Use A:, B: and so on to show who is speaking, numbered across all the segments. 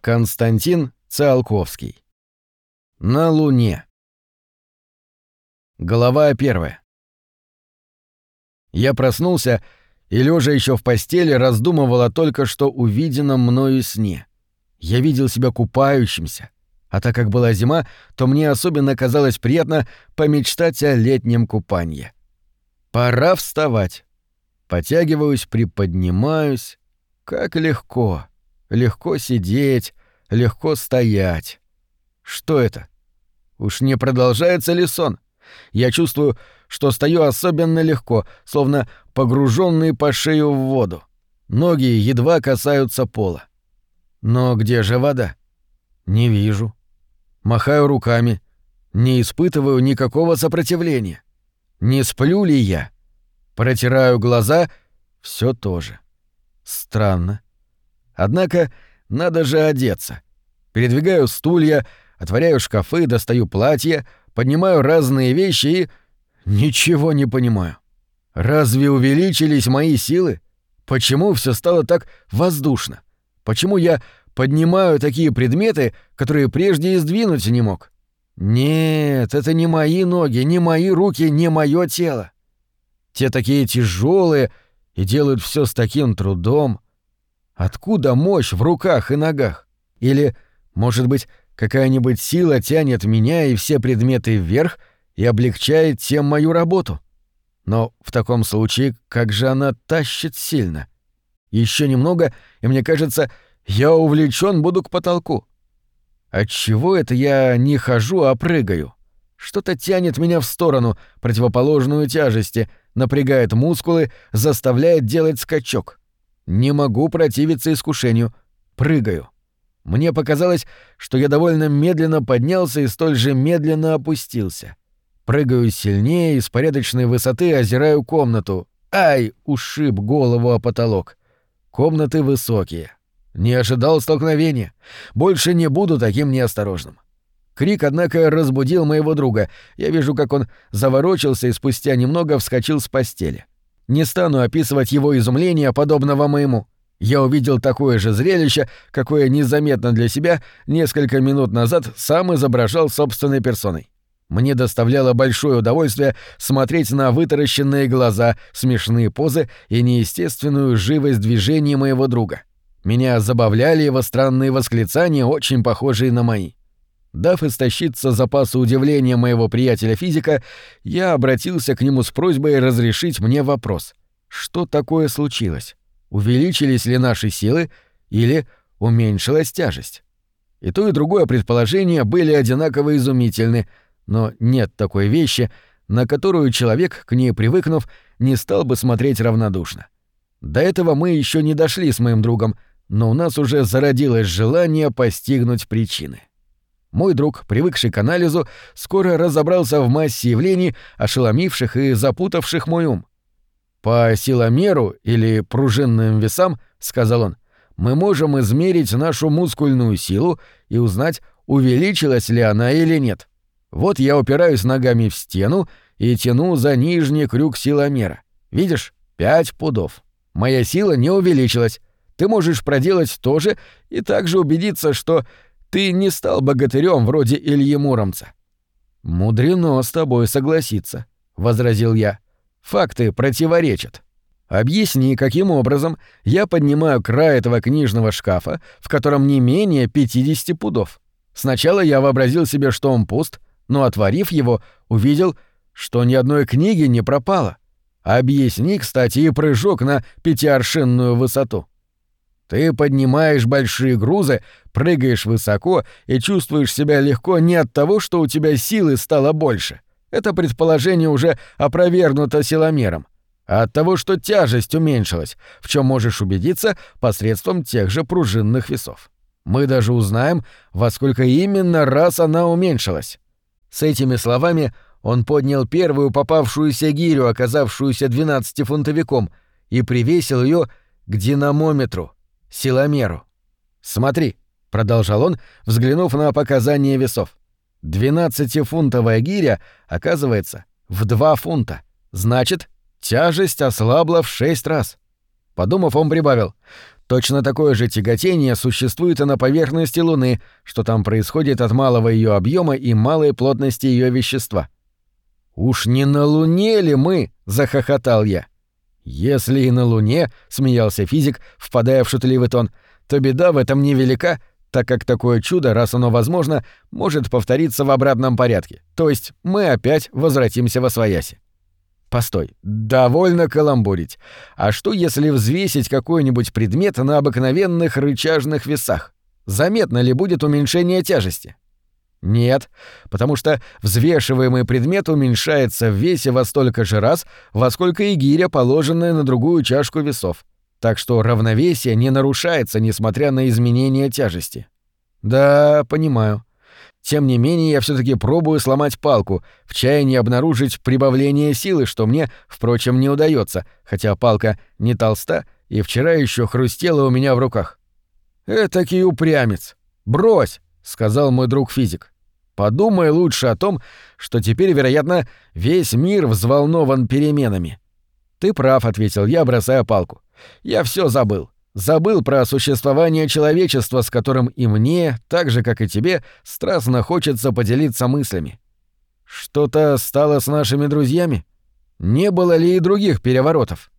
A: Константин Циолковский. На Луне. Глава первая. Я проснулся и, лежа еще в постели, раздумывал о только что увиденном мною сне. Я видел себя купающимся, а так как была зима, то мне особенно казалось приятно помечтать о летнем купании. Пора вставать. Потягиваюсь, приподнимаюсь. Как легко. Легко сидеть, легко стоять. Что это? Уж не продолжается ли сон? Я чувствую, что стою особенно легко, словно погруженный по шею в воду. Ноги едва касаются пола. Но где же вода? Не вижу. Махаю руками. Не испытываю никакого сопротивления. Не сплю ли я? Протираю глаза — все то же. Странно. Однако надо же одеться. Передвигаю стулья, отворяю шкафы, достаю платья, поднимаю разные вещи и... Ничего не понимаю. Разве увеличились мои силы? Почему все стало так воздушно? Почему я поднимаю такие предметы, которые прежде и сдвинуть не мог? Нет, это не мои ноги, не мои руки, не мое тело. Те такие тяжелые и делают все с таким трудом. Откуда мощь в руках и ногах? Или, может быть, какая-нибудь сила тянет меня и все предметы вверх и облегчает тем мою работу? Но в таком случае, как же она тащит сильно? Еще немного, и мне кажется, я увлечен буду к потолку. Отчего это я не хожу, а прыгаю? Что-то тянет меня в сторону, противоположную тяжести, напрягает мускулы, заставляет делать скачок. Не могу противиться искушению. Прыгаю. Мне показалось, что я довольно медленно поднялся и столь же медленно опустился. Прыгаю сильнее и с порядочной высоты озираю комнату. Ай! Ушиб голову о потолок. Комнаты высокие. Не ожидал столкновения. Больше не буду таким неосторожным. Крик, однако, разбудил моего друга. Я вижу, как он заворочился и спустя немного вскочил с постели. Не стану описывать его изумление, подобного моему. Я увидел такое же зрелище, какое незаметно для себя несколько минут назад сам изображал собственной персоной. Мне доставляло большое удовольствие смотреть на вытаращенные глаза, смешные позы и неестественную живость движений моего друга. Меня забавляли его странные восклицания, очень похожие на мои. Дав истощиться запасу удивления моего приятеля-физика, я обратился к нему с просьбой разрешить мне вопрос. Что такое случилось? Увеличились ли наши силы или уменьшилась тяжесть? И то, и другое предположение были одинаково изумительны, но нет такой вещи, на которую человек, к ней привыкнув, не стал бы смотреть равнодушно. До этого мы еще не дошли с моим другом, но у нас уже зародилось желание постигнуть причины. Мой друг, привыкший к анализу, скоро разобрался в массе явлений, ошеломивших и запутавших мой ум. «По силомеру или пружинным весам, — сказал он, — мы можем измерить нашу мускульную силу и узнать, увеличилась ли она или нет. Вот я упираюсь ногами в стену и тяну за нижний крюк силомера. Видишь? Пять пудов. Моя сила не увеличилась. Ты можешь проделать то же и также убедиться, что ты не стал богатырем вроде Ильи Муромца. Мудрено с тобой согласиться, возразил я. Факты противоречат. Объясни, каким образом я поднимаю край этого книжного шкафа, в котором не менее 50 пудов. Сначала я вообразил себе, что он пуст, но, отворив его, увидел, что ни одной книги не пропало. Объясни, кстати, и прыжок на пятиаршинную высоту. Ты поднимаешь большие грузы, прыгаешь высоко и чувствуешь себя легко не от того, что у тебя силы стало больше. Это предположение уже опровергнуто силомером. А от того, что тяжесть уменьшилась, в чем можешь убедиться посредством тех же пружинных весов. Мы даже узнаем, во сколько именно раз она уменьшилась. С этими словами он поднял первую попавшуюся гирю, оказавшуюся 12-фунтовиком, и привесил ее к динамометру — силомеру. «Смотри», — продолжал он, взглянув на показания весов. «Двенадцатифунтовая гиря, оказывается, в два фунта. Значит, тяжесть ослабла в шесть раз». Подумав, он прибавил. Точно такое же тяготение существует и на поверхности Луны, что там происходит от малого ее объема и малой плотности ее вещества. «Уж не на Луне ли мы?» — захохотал я. «Если и на Луне», — смеялся физик, впадая в шутливый тон, — «то беда в этом невелика, так как такое чудо, раз оно возможно, может повториться в обратном порядке, то есть мы опять возвратимся во свояси. Постой, довольно каламбурить. А что, если взвесить какой-нибудь предмет на обыкновенных рычажных весах? Заметно ли будет уменьшение тяжести? Нет, потому что взвешиваемый предмет уменьшается в весе во столько же раз, во сколько и гиря, положенная на другую чашку весов. Так что равновесие не нарушается, несмотря на изменение тяжести. Да, понимаю. Тем не менее, я все таки пробую сломать палку, в чаянии обнаружить прибавление силы, что мне, впрочем, не удается, хотя палка не толста и вчера еще хрустела у меня в руках. «Этакий упрямец! Брось!» — сказал мой друг-физик. «Подумай лучше о том, что теперь, вероятно, весь мир взволнован переменами». «Ты прав», — ответил я, бросая палку. «Я все забыл. Забыл про существование человечества, с которым и мне, так же, как и тебе, страстно хочется поделиться мыслями. Что-то стало с нашими друзьями? Не было ли и других переворотов?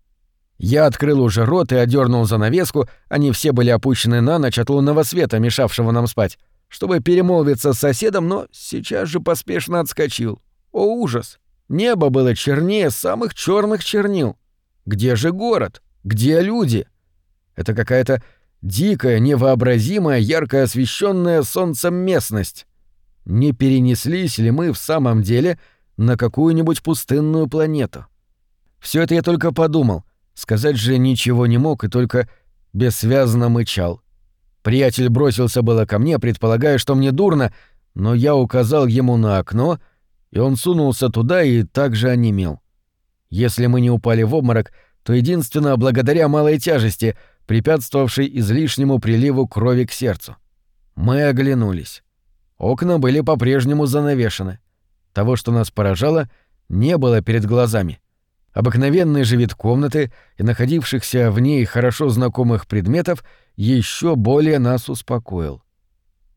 A: Я открыл уже рот и одернул занавеску, они все были опущены на ночь от лунного света, мешавшего нам спать, чтобы перемолвиться с соседом, но сейчас же поспешно отскочил. О, ужас! Небо было чернее самых черных чернил. Где же город? Где люди? — это какая-то дикая, невообразимая, ярко освещенная солнцем местность. Не перенеслись ли мы в самом деле на какую-нибудь пустынную планету? Все это я только подумал. Сказать же ничего не мог и только бессвязно мычал. Приятель бросился было ко мне, предполагая, что мне дурно, но я указал ему на окно, и он сунулся туда и также онемел. Если мы не упали в обморок, то единственно благодаря малой тяжести — препятствовавший излишнему приливу крови к сердцу. Мы оглянулись. Окна были по-прежнему занавешены. Того, что нас поражало, не было перед глазами. Обыкновенный же вид комнаты и находившихся в ней хорошо знакомых предметов еще более нас успокоил.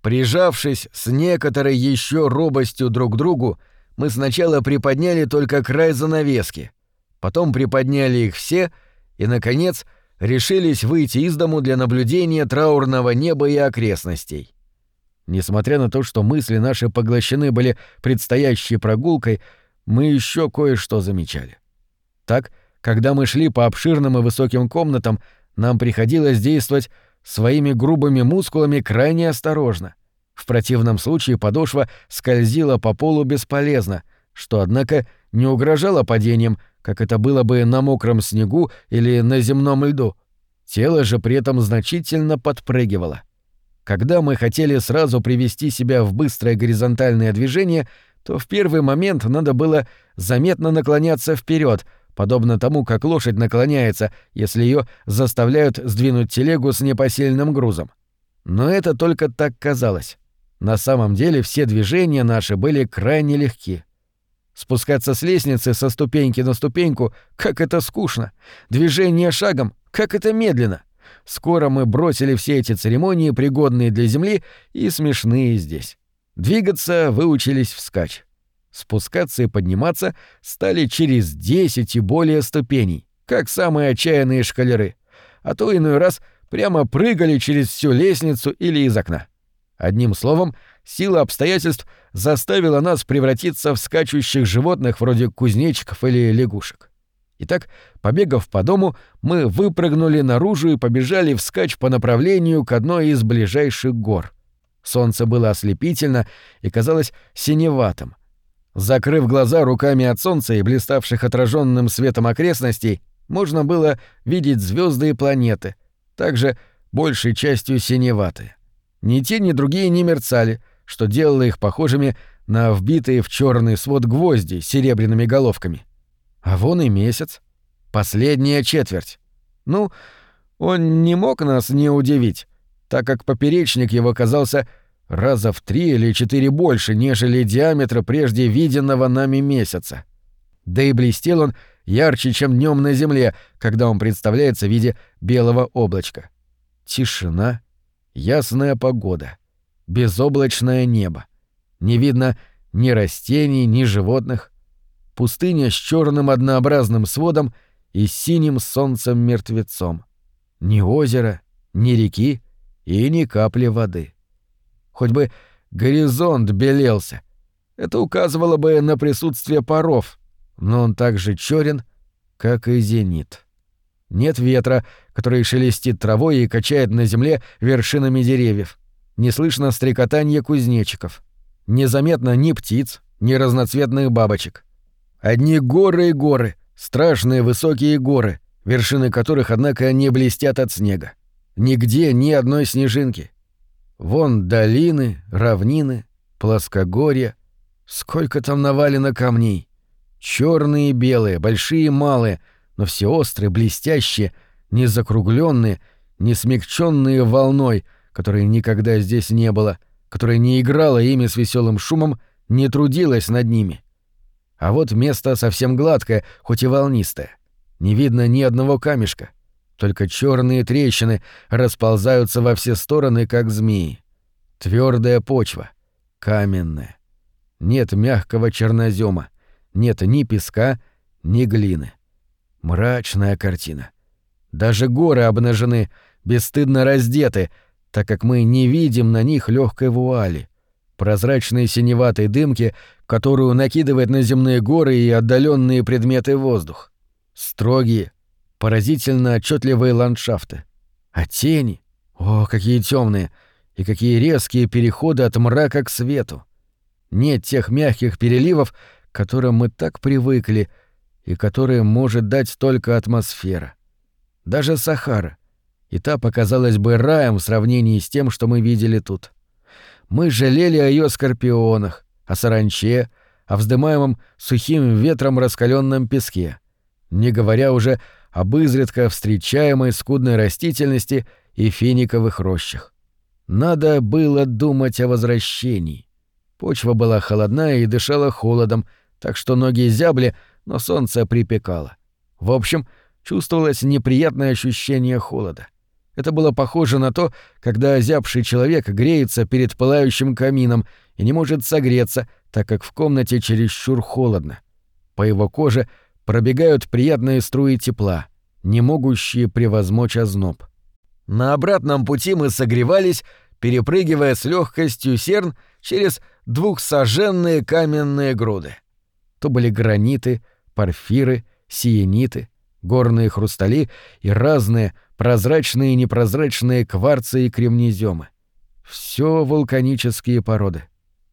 A: Прижавшись с некоторой еще робостью друг к другу, мы сначала приподняли только край занавески, потом приподняли их все и, наконец, — решились выйти из дому для наблюдения траурного неба и окрестностей. Несмотря на то, что мысли наши поглощены были предстоящей прогулкой, мы еще кое-что замечали. Так, когда мы шли по обширным и высоким комнатам, нам приходилось действовать своими грубыми мускулами крайне осторожно. В противном случае подошва скользила по полу бесполезно, что, однако, не угрожало падением, как это было бы на мокром снегу или на земном льду. Тело же при этом значительно подпрыгивало. Когда мы хотели сразу привести себя в быстрое горизонтальное движение, то в первый момент надо было заметно наклоняться вперед, подобно тому, как лошадь наклоняется, если ее заставляют сдвинуть телегу с непосильным грузом. Но это только так казалось. На самом деле все движения наши были крайне легки. Спускаться с лестницы со ступеньки на ступеньку, как это скучно. Движение шагом, как это медленно. Скоро мы бросили все эти церемонии, пригодные для земли и смешные здесь. Двигаться выучились вскачь. Спускаться и подниматься стали через десять и более ступеней, как самые отчаянные шкалеры. А то иной раз прямо прыгали через всю лестницу или из окна. Одним словом, сила обстоятельств заставила нас превратиться в скачущих животных вроде кузнечиков или лягушек. Итак, побегав по дому, мы выпрыгнули наружу и побежали вскачь по направлению к одной из ближайших гор. Солнце было ослепительно и казалось синеватым. Закрыв глаза руками от солнца и блиставших отраженным светом окрестностей, можно было видеть звезды и планеты, также большей частью синеватые. Ни те, ни другие не мерцали, что делало их похожими на вбитые в черный свод гвозди с серебряными головками. А вон и месяц. Последняя четверть. Ну, он не мог нас не удивить, так как поперечник его казался раза в три или четыре больше, нежели диаметра прежде виденного нами месяца. Да и блестел он ярче, чем днем на Земле, когда он представляется в виде белого облачка. Тишина, ясная погода, безоблачное небо. Не видно ни растений, ни животных. Пустыня с черным однообразным сводом и синим солнцем-мертвецом. Ни озера, ни реки и ни капли воды. Хоть бы горизонт белелся. Это указывало бы на присутствие паров, но он так же черен, как и зенит. Нет ветра, который шелестит травой и качает на земле вершинами деревьев. Не слышно стрекотания кузнечиков. Незаметно ни птиц, ни разноцветных бабочек. Одни горы и горы, страшные высокие горы, вершины которых, однако, не блестят от снега. Нигде ни одной снежинки. Вон долины, равнины, плоскогорья. Сколько там навалено камней. Черные и белые, большие и малые, но все острые, блестящие, не закругленные, не смягченные волной, которой никогда здесь не было, которая не играла ими с веселым шумом, не трудилась над ними. А вот место совсем гладкое, хоть и волнистое. Не видно ни одного камешка — только черные трещины расползаются во все стороны, как змеи. Твердая почва, каменная. Нет мягкого чернозема, нет ни песка, ни глины. Мрачная картина. Даже горы обнажены, бесстыдно раздеты, так как мы не видим на них легкой вуали, прозрачной синеватой дымки, которую накидывает на земные горы и отдаленные предметы воздух. Строгие, поразительно отчетливые ландшафты. А тени, о, какие темные, и какие резкие переходы от мрака к свету. Нет тех мягких переливов, к которым мы так привыкли и которые может дать только атмосфера. Даже Сахара. И та показалась бы раем в сравнении с тем, что мы видели тут. Мы жалели о ее скорпионах, о саранче, о вздымаемом сухим ветром раскаленном песке, не говоря уже об изредка встречаемой скудной растительности и финиковых рощах. Надо было думать о возвращении. Почва была холодная и дышала холодом, так что ноги зябли, но солнце припекало. В общем, чувствовалось неприятное ощущение холода. Это было похоже на то, когда озябший человек греется перед пылающим камином и не может согреться, так как в комнате чересчур холодно. По его коже пробегают приятные струи тепла, не могущие превозмочь озноб. На обратном пути мы согревались, перепрыгивая с легкостью серн через двухсоженные каменные груды. То были граниты, порфиры, сиениты, горные хрустали и разные прозрачные и непрозрачные кварцы и кремнеземы. Все вулканические породы.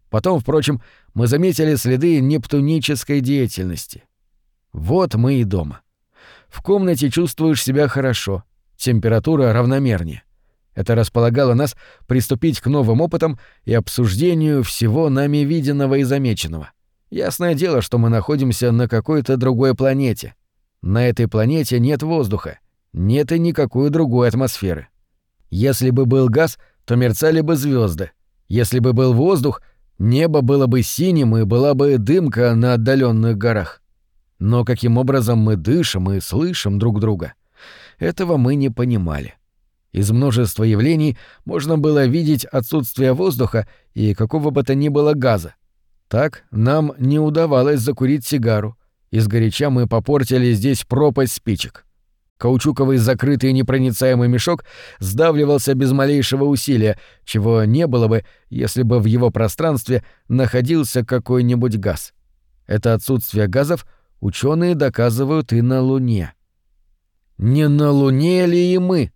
A: Потом, впрочем, мы заметили следы нептунической деятельности. Вот мы и дома. В комнате чувствуешь себя хорошо, температура равномернее. Это располагало нас приступить к новым опытам и обсуждению всего нами виденного и замеченного. Ясное дело, что мы находимся на какой-то другой планете. На этой планете нет воздуха, нет и никакой другой атмосферы. Если бы был газ, то мерцали бы звезды. Если бы был воздух, небо было бы синим и была бы дымка на отдаленных горах. Но каким образом мы дышим и слышим друг друга? Этого мы не понимали. Из множества явлений можно было видеть отсутствие воздуха и какого бы то ни было газа. Так нам не удавалось закурить сигару. Изгоряча мы попортили здесь пропасть спичек. Каучуковый закрытый непроницаемый мешок сдавливался без малейшего усилия, чего не было бы, если бы в его пространстве находился какой-нибудь газ. Это отсутствие газов — ученые доказывают и на Луне. Не на Луне ли и мы?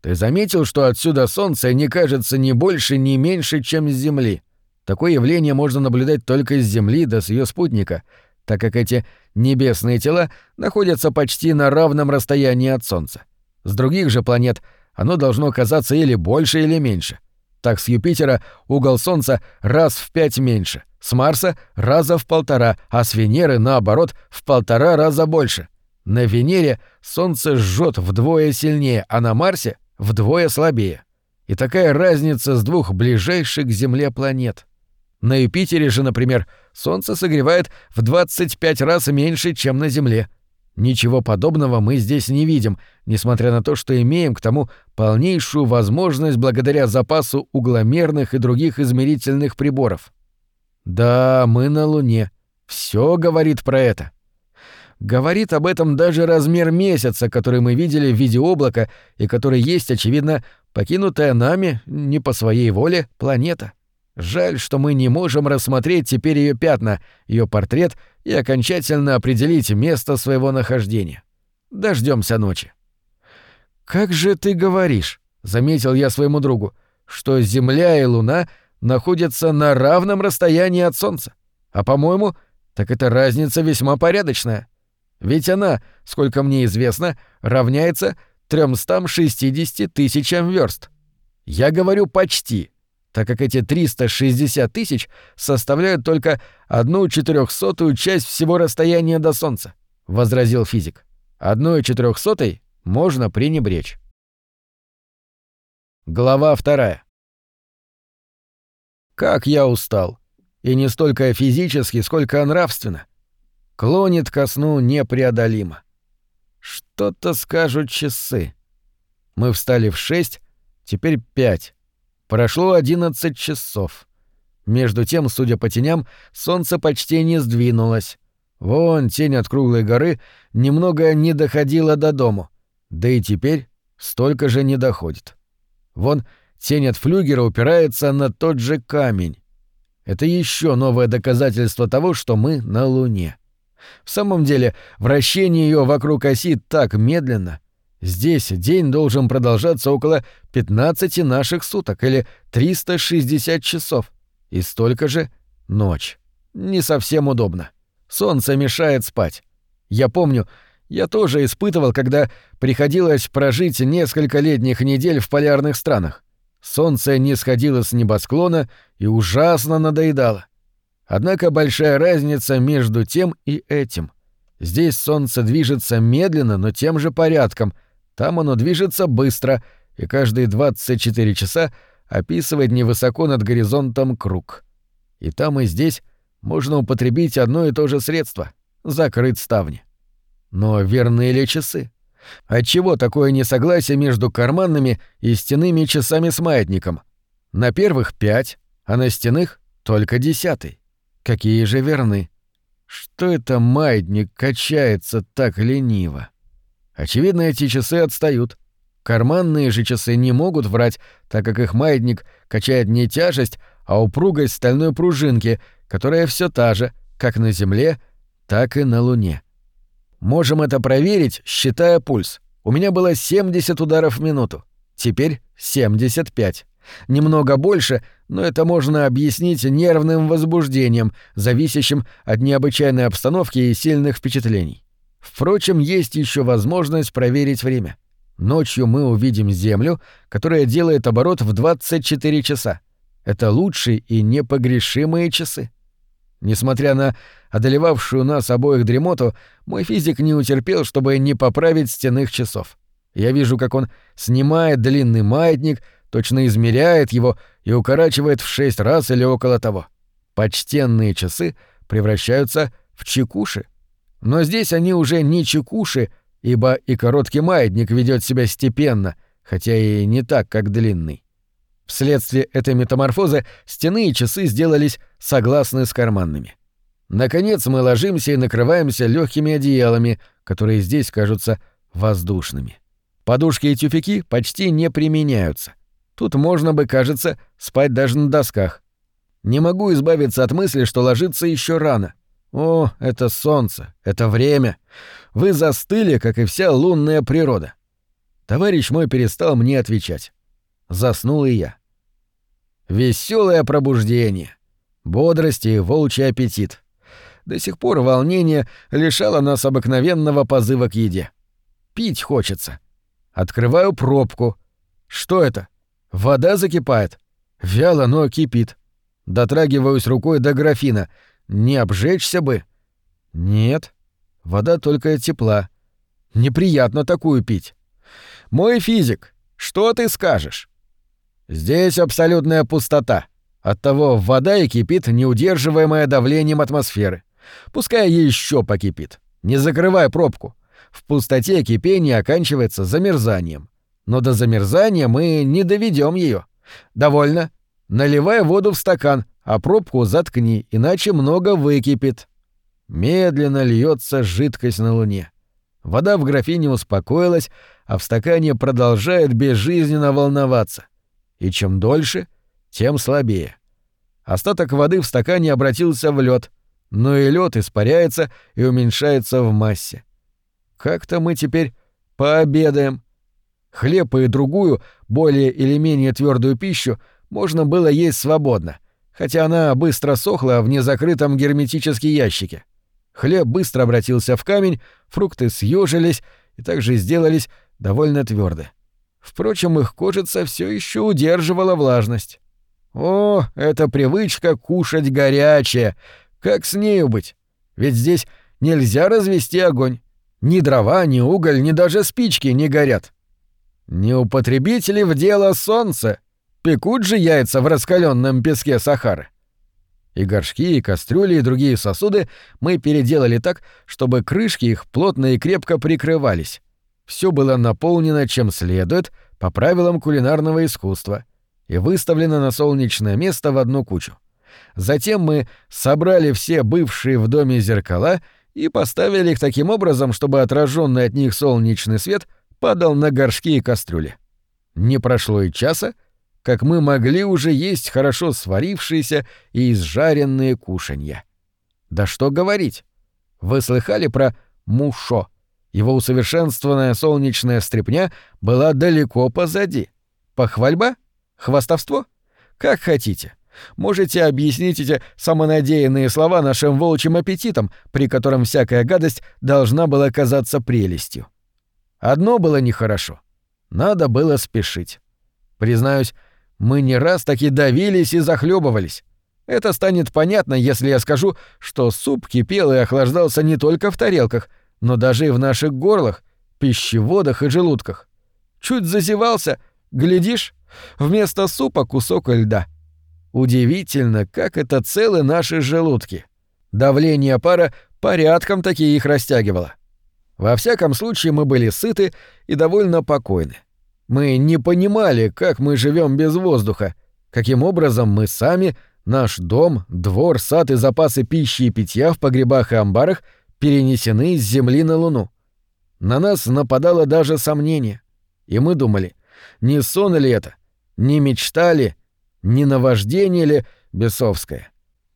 A: Ты заметил, что отсюда Солнце не кажется ни больше, ни меньше, чем с Земли? Такое явление можно наблюдать только с Земли да с ее спутника, так как эти небесные тела находятся почти на равном расстоянии от Солнца. С других же планет оно должно казаться или больше, или меньше. Так с Юпитера угол Солнца раз в пять меньше — с Марса раза в полтора, а с Венеры, наоборот, в полтора раза больше. На Венере Солнце жжет вдвое сильнее, а на Марсе — вдвое слабее. И такая разница с двух ближайших к Земле планет. На Юпитере же, например, Солнце согревает в 25 раз меньше, чем на Земле. Ничего подобного мы здесь не видим, несмотря на то, что имеем к тому полнейшую возможность благодаря запасу угломерных и других измерительных приборов. Да, мы на Луне. Все говорит про это. Говорит об этом даже размер месяца, который мы видели в виде облака и который есть, очевидно, покинутая нами, не по своей воле, планета. Жаль, что мы не можем рассмотреть теперь ее пятна, ее портрет и окончательно определить место своего нахождения. Дождемся ночи. Как же ты говоришь, заметил я своему другу, что Земля и Луна находятся на равном расстоянии от Солнца. А по-моему, так эта разница весьма порядочная. Ведь она, сколько мне известно, равняется 360 тысячам верст. Я говорю почти, так как эти 360 тысяч составляют только одну четырехсотую часть всего расстояния до Солнца, — возразил физик. Одной четырехсотой можно пренебречь. Глава вторая. Как я устал. И не столько физически, сколько нравственно. Клонит ко сну непреодолимо. Что-то скажут часы. Мы встали в шесть, теперь пять. Прошло одиннадцать часов. Между тем, судя по теням, солнце почти не сдвинулось. Вон тень от круглой горы немного не доходила до дому, да и теперь столько же не доходит. Вон тень от флюгера упирается на тот же камень. Это еще новое доказательство того, что мы на Луне. В самом деле, вращение ее вокруг оси так медленно, Здесь день должен продолжаться около 15 наших суток или 360 часов. И столько же ночь. Не совсем удобно. Солнце мешает спать. Я помню, я тоже испытывал, когда приходилось прожить несколько летних недель в полярных странах. Солнце не сходило с небосклона и ужасно надоедало. Однако большая разница между тем и этим. Здесь солнце движется медленно, но тем же порядком — там оно движется быстро и каждые 24 часа описывает невысоко над горизонтом круг. И там и здесь можно употребить одно и то же средство — закрыть ставни. Но верны ли часы? Отчего такое несогласие между карманными и стенными часами с маятником? На первых пять, а на стенных только десятый. Какие же верны? Что это маятник качается так лениво? Очевидно, эти часы отстают. Карманные же часы не могут врать, так как их маятник качает не тяжесть, а упругость стальной пружинки, которая все та же, как на Земле, так и на Луне. Можем это проверить, считая пульс. У меня было 70 ударов в минуту. Теперь 75. Немного больше, но это можно объяснить нервным возбуждением, зависящим от необычайной обстановки и сильных впечатлений. Впрочем, есть еще возможность проверить время. Ночью мы увидим Землю, которая делает оборот в 24 часа. Это лучшие и непогрешимые часы. Несмотря на одолевавшую нас обоих дремоту, мой физик не утерпел, чтобы не поправить стенных часов. Я вижу, как он снимает длинный маятник, точно измеряет его и укорачивает в шесть раз или около того. Почтенные часы превращаются в чекуши — но здесь они уже не чекуши, ибо и короткий маятник ведет себя степенно, хотя и не так, как длинный. Вследствие этой метаморфозы стены и часы сделались согласны с карманными. Наконец мы ложимся и накрываемся легкими одеялами, которые здесь кажутся воздушными. Подушки и тюфяки почти не применяются. Тут можно бы, кажется, спать даже на досках. Не могу избавиться от мысли, что ложиться еще рано — о, это солнце, это время. Вы застыли, как и вся лунная природа. Товарищ мой перестал мне отвечать. Заснул и я. Веселое пробуждение, бодрость и волчий аппетит. До сих пор волнение лишало нас обыкновенного позыва к еде. Пить хочется. Открываю пробку. Что это? Вода закипает. Вяло, но кипит. Дотрагиваюсь рукой до графина — не обжечься бы. Нет, вода только тепла. Неприятно такую пить. Мой физик, что ты скажешь? Здесь абсолютная пустота. Оттого вода и кипит, неудерживаемая давлением атмосферы. Пускай еще покипит. Не закрывай пробку. В пустоте кипение оканчивается замерзанием. Но до замерзания мы не доведем ее. Довольно. Наливай воду в стакан, а пробку заткни, иначе много выкипит. Медленно льется жидкость на луне. Вода в графине успокоилась, а в стакане продолжает безжизненно волноваться. И чем дольше, тем слабее. Остаток воды в стакане обратился в лед, но и лед испаряется и уменьшается в массе. Как-то мы теперь пообедаем. Хлеб и другую, более или менее твердую пищу можно было есть свободно, хотя она быстро сохла в незакрытом герметически ящике. Хлеб быстро обратился в камень, фрукты съежились и также сделались довольно тверды. Впрочем, их кожица все еще удерживала влажность. О, эта привычка кушать горячее! Как с нею быть? Ведь здесь нельзя развести огонь. Ни дрова, ни уголь, ни даже спички не горят. Не употребить ли в дело солнце? Пекут же яйца в раскаленном песке Сахары. И горшки, и кастрюли, и другие сосуды мы переделали так, чтобы крышки их плотно и крепко прикрывались. Все было наполнено чем следует, по правилам кулинарного искусства, и выставлено на солнечное место в одну кучу. Затем мы собрали все бывшие в доме зеркала и поставили их таким образом, чтобы отраженный от них солнечный свет падал на горшки и кастрюли. Не прошло и часа, как мы могли уже есть хорошо сварившиеся и изжаренные кушанья. Да что говорить! Вы слыхали про мушо? Его усовершенствованная солнечная стряпня была далеко позади. Похвальба? Хвастовство? Как хотите. Можете объяснить эти самонадеянные слова нашим волчьим аппетитом, при котором всякая гадость должна была казаться прелестью. Одно было нехорошо. Надо было спешить. Признаюсь, мы не раз таки давились и захлебывались. Это станет понятно, если я скажу, что суп кипел и охлаждался не только в тарелках, но даже и в наших горлах, пищеводах и желудках. Чуть зазевался, глядишь, вместо супа кусок льда. Удивительно, как это целы наши желудки. Давление пара порядком такие их растягивало. Во всяком случае, мы были сыты и довольно покойны. Мы не понимали, как мы живем без воздуха, каким образом мы сами, наш дом, двор, сад и запасы пищи и питья в погребах и амбарах перенесены с Земли на Луну. На нас нападало даже сомнение. И мы думали, не сон ли это, не мечта ли, не наваждение ли бесовское.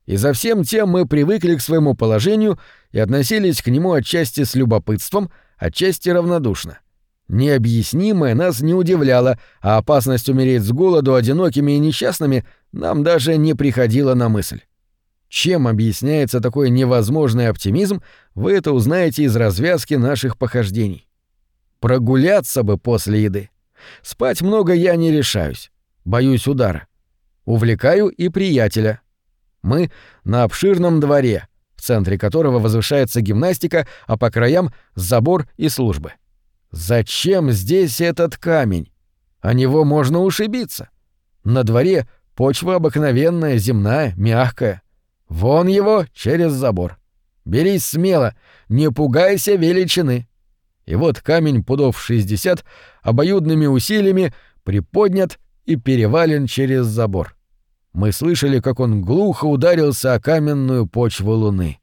A: И за всем тем мы привыкли к своему положению и относились к нему отчасти с любопытством, отчасти равнодушно. — Необъяснимое нас не удивляло, а опасность умереть с голоду одинокими и несчастными нам даже не приходила на мысль. Чем объясняется такой невозможный оптимизм, вы это узнаете из развязки наших похождений. Прогуляться бы после еды. Спать много я не решаюсь. Боюсь удара. Увлекаю и приятеля. Мы на обширном дворе, в центре которого возвышается гимнастика, а по краям — забор и службы. Зачем здесь этот камень? О него можно ушибиться. На дворе почва обыкновенная, земная, мягкая. Вон его через забор. Берись смело, не пугайся величины. И вот камень пудов 60 обоюдными усилиями приподнят и перевален через забор. Мы слышали, как он глухо ударился о каменную почву луны.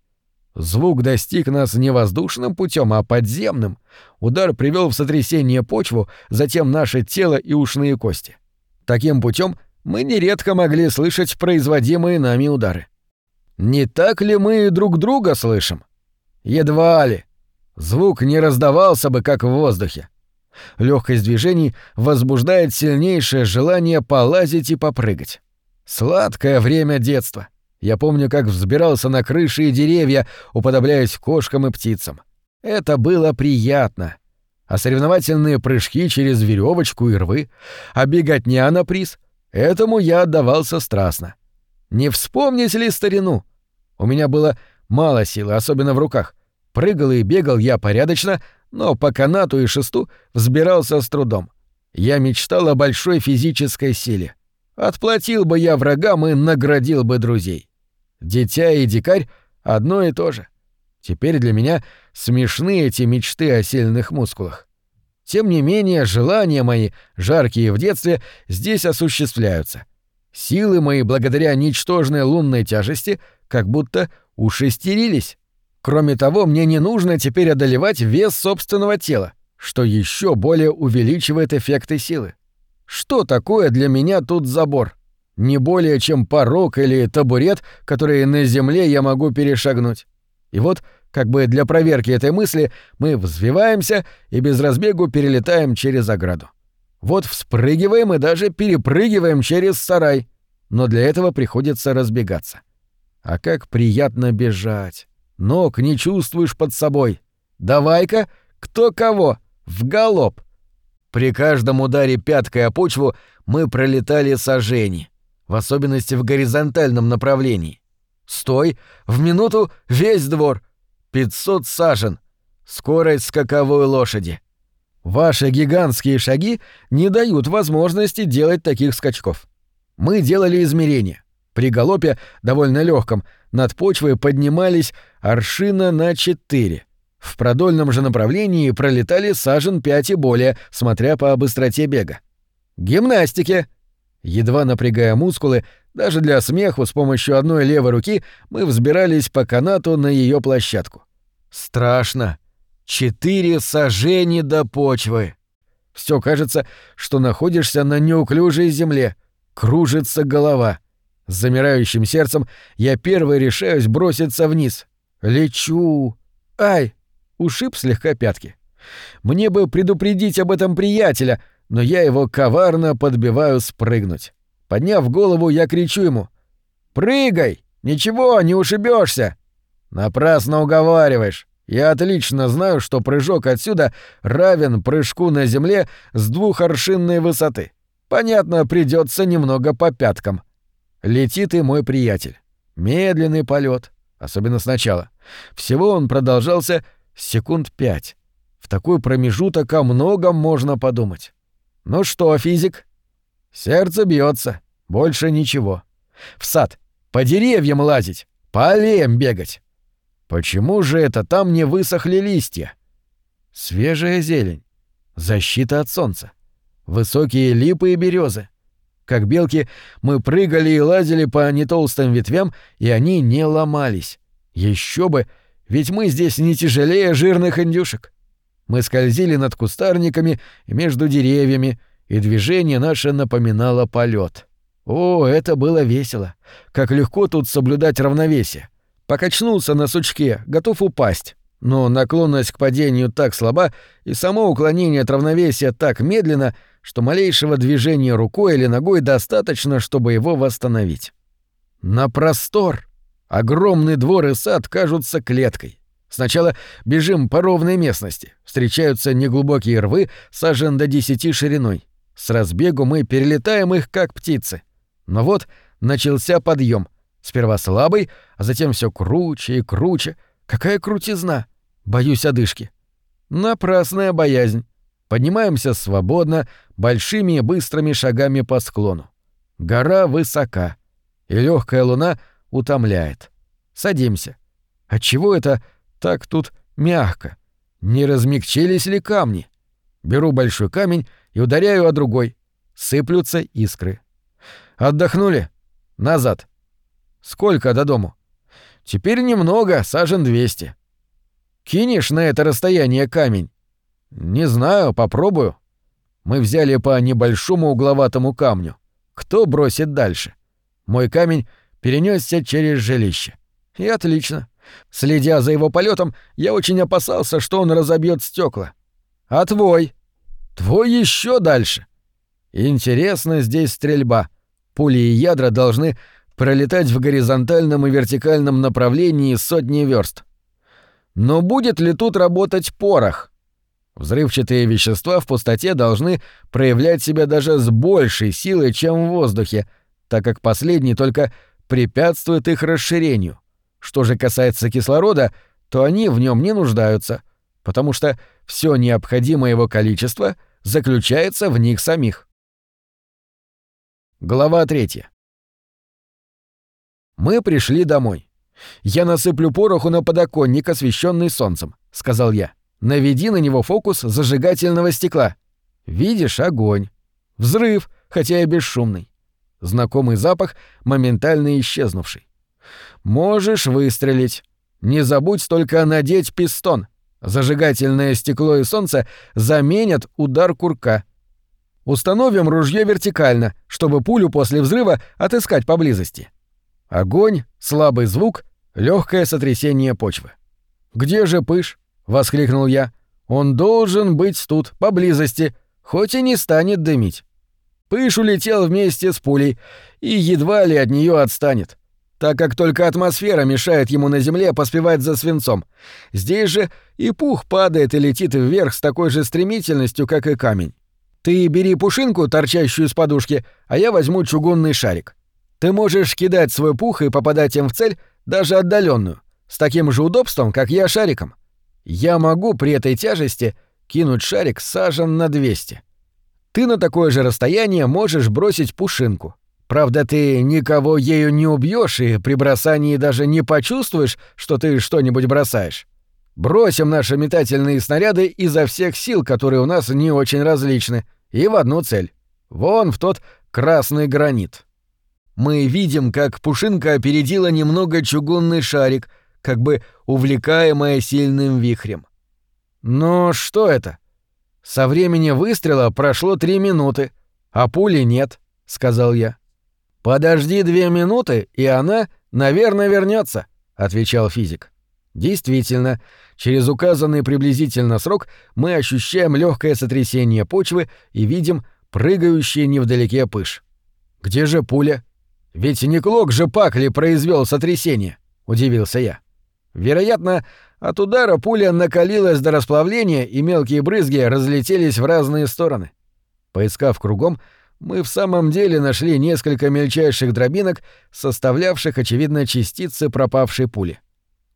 A: Звук достиг нас не воздушным путем, а подземным. Удар привел в сотрясение почву, затем наше тело и ушные кости. Таким путем мы нередко могли слышать производимые нами удары. Не так ли мы друг друга слышим? Едва ли. Звук не раздавался бы, как в воздухе. Легкость движений возбуждает сильнейшее желание полазить и попрыгать. Сладкое время детства — я помню, как взбирался на крыши и деревья, уподобляясь кошкам и птицам. Это было приятно. А соревновательные прыжки через веревочку и рвы, а беготня на приз — этому я отдавался страстно. Не вспомнить ли старину? У меня было мало силы, особенно в руках. Прыгал и бегал я порядочно, но по канату и шесту взбирался с трудом. Я мечтал о большой физической силе. Отплатил бы я врагам и наградил бы друзей. Дитя и дикарь — одно и то же. Теперь для меня смешны эти мечты о сильных мускулах. Тем не менее, желания мои, жаркие в детстве, здесь осуществляются. Силы мои, благодаря ничтожной лунной тяжести, как будто ушестерились. Кроме того, мне не нужно теперь одолевать вес собственного тела, что еще более увеличивает эффекты силы. Что такое для меня тут забор? Не более чем порог или табурет, которые на земле я могу перешагнуть. И вот, как бы для проверки этой мысли, мы взвиваемся и без разбегу перелетаем через ограду. Вот вспрыгиваем и даже перепрыгиваем через сарай. Но для этого приходится разбегаться. А как приятно бежать. Ног не чувствуешь под собой. Давай-ка, кто кого, в галоп. При каждом ударе пяткой о почву мы пролетали сожжение, в особенности в горизонтальном направлении. Стой, в минуту весь двор. 500 сажен. Скорость скаковой лошади. Ваши гигантские шаги не дают возможности делать таких скачков. Мы делали измерения. При галопе, довольно легком, над почвой поднимались аршина на 4. В продольном же направлении пролетали сажен пять и более, смотря по быстроте бега. Гимнастики. Едва напрягая мускулы, даже для смеху с помощью одной левой руки мы взбирались по канату на ее площадку. Страшно. Четыре сажени до почвы. Все кажется, что находишься на неуклюжей земле. Кружится голова. С замирающим сердцем я первый решаюсь броситься вниз. Лечу. Ай! ушиб слегка пятки. Мне бы предупредить об этом приятеля, но я его коварно подбиваю спрыгнуть. Подняв голову, я кричу ему. «Прыгай! Ничего, не ушибешься!» «Напрасно уговариваешь. Я отлично знаю, что прыжок отсюда равен прыжку на земле с двухоршинной высоты. Понятно, придется немного по пяткам. Летит и мой приятель. Медленный полет, особенно сначала. Всего он продолжался секунд пять. В такой промежуток о многом можно подумать. Ну что, физик? Сердце бьется, больше ничего. В сад, по деревьям лазить, по аллеям бегать. Почему же это там не высохли листья? Свежая зелень, защита от солнца, высокие липы и березы. Как белки, мы прыгали и лазили по нетолстым ветвям, и они не ломались. Еще бы, ведь мы здесь не тяжелее жирных индюшек. Мы скользили над кустарниками и между деревьями, и движение наше напоминало полет. О, это было весело. Как легко тут соблюдать равновесие. Покачнулся на сучке, готов упасть. Но наклонность к падению так слаба, и само уклонение от равновесия так медленно, что малейшего движения рукой или ногой достаточно, чтобы его восстановить. На простор! Огромный двор и сад кажутся клеткой. Сначала бежим по ровной местности. Встречаются неглубокие рвы, сажен до десяти шириной. С разбегу мы перелетаем их, как птицы. Но вот начался подъем. Сперва слабый, а затем все круче и круче. Какая крутизна! Боюсь одышки. Напрасная боязнь. Поднимаемся свободно, большими и быстрыми шагами по склону. Гора высока, и легкая луна — утомляет. Садимся. Отчего это так тут мягко? Не размягчились ли камни? Беру большой камень и ударяю о другой. Сыплются искры. Отдохнули? Назад. Сколько до дому? Теперь немного, сажен двести. Кинешь на это расстояние камень? Не знаю, попробую. Мы взяли по небольшому угловатому камню. Кто бросит дальше? Мой камень перенесся через жилище. И отлично. Следя за его полетом, я очень опасался, что он разобьет стекла. А твой? Твой еще дальше. Интересно здесь стрельба. Пули и ядра должны пролетать в горизонтальном и вертикальном направлении сотни верст. Но будет ли тут работать порох? Взрывчатые вещества в пустоте должны проявлять себя даже с большей силой, чем в воздухе, так как последний только препятствует их расширению. Что же касается кислорода, то они в нем не нуждаются, потому что все необходимое его количество заключается в них самих. Глава 3. Мы пришли домой. «Я насыплю пороху на подоконник, освещенный солнцем», — сказал я. «Наведи на него фокус зажигательного стекла. Видишь огонь. Взрыв, хотя и бесшумный. Знакомый запах, моментально исчезнувший. Можешь выстрелить. Не забудь только надеть пистон. Зажигательное стекло и солнце заменят удар курка. Установим ружье вертикально, чтобы пулю после взрыва отыскать поблизости. Огонь, слабый звук, легкое сотрясение почвы. «Где же пыш?» — воскликнул я. «Он должен быть тут, поблизости, хоть и не станет дымить». Пыш улетел вместе с пулей и едва ли от нее отстанет, так как только атмосфера мешает ему на земле поспевать за свинцом. Здесь же и пух падает и летит вверх с такой же стремительностью, как и камень. Ты бери пушинку, торчащую с подушки, а я возьму чугунный шарик. Ты можешь кидать свой пух и попадать им в цель, даже отдаленную, с таким же удобством, как я шариком. Я могу при этой тяжести кинуть шарик сажен на 200. Ты на такое же расстояние можешь бросить пушинку. Правда, ты никого ею не убьешь и при бросании даже не почувствуешь, что ты что-нибудь бросаешь. Бросим наши метательные снаряды изо всех сил, которые у нас не очень различны, и в одну цель. Вон в тот красный гранит. Мы видим, как пушинка опередила немного чугунный шарик, как бы увлекаемая сильным вихрем. Но что это? Со времени выстрела прошло три минуты, а пули нет, сказал я. Подожди две минуты, и она, наверное, вернется, отвечал физик. Действительно, через указанный приблизительно срок мы ощущаем легкое сотрясение почвы и видим прыгающий невдалеке пыш. Где же пуля? Ведь не клок же Пакли произвел сотрясение, удивился я. Вероятно, от удара пуля накалилась до расплавления, и мелкие брызги разлетелись в разные стороны. Поискав кругом, мы в самом деле нашли несколько мельчайших дробинок, составлявших, очевидно, частицы пропавшей пули.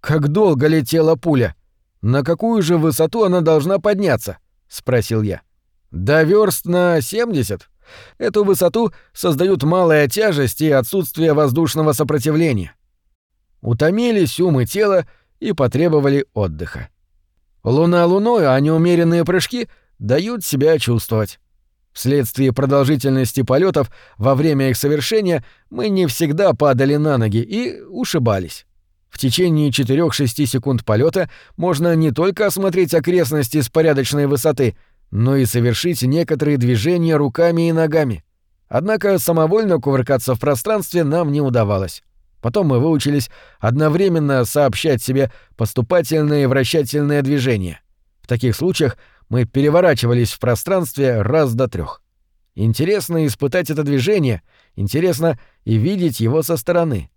A: «Как долго летела пуля? На какую же высоту она должна подняться?» — спросил я. «До верст на 70. Эту высоту создают малая тяжесть и отсутствие воздушного сопротивления». Утомились ум и тело, и потребовали отдыха. Луна луной, а неумеренные прыжки дают себя чувствовать. Вследствие продолжительности полетов во время их совершения мы не всегда падали на ноги и ушибались. В течение 4-6 секунд полета можно не только осмотреть окрестности с порядочной высоты, но и совершить некоторые движения руками и ногами. Однако самовольно кувыркаться в пространстве нам не удавалось. Потом мы выучились одновременно сообщать себе поступательные и вращательные движения. В таких случаях мы переворачивались в пространстве раз до трех. Интересно испытать это движение, интересно и видеть его со стороны.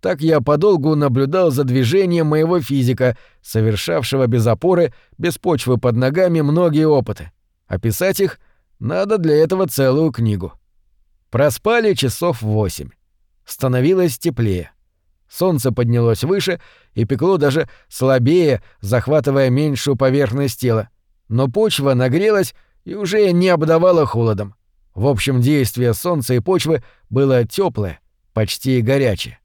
A: Так я подолгу наблюдал за движением моего физика, совершавшего без опоры, без почвы под ногами многие опыты. Описать их надо для этого целую книгу. Проспали часов восемь. Становилось теплее. Солнце поднялось выше и пекло даже слабее, захватывая меньшую поверхность тела. Но почва нагрелась и уже не обдавала холодом. В общем, действие солнца и почвы было теплое, почти горячее.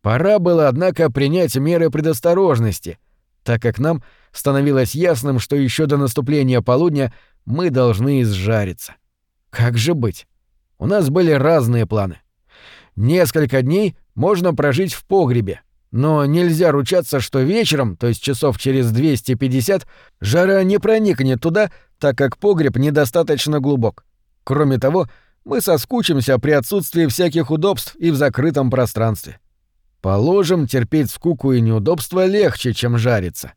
A: Пора было, однако, принять меры предосторожности, так как нам становилось ясным, что еще до наступления полудня мы должны изжариться. Как же быть? У нас были разные планы. Несколько дней можно прожить в погребе, но нельзя ручаться, что вечером, то есть часов через 250, жара не проникнет туда, так как погреб недостаточно глубок. Кроме того, мы соскучимся при отсутствии всяких удобств и в закрытом пространстве. Положим, терпеть скуку и неудобства легче, чем жариться.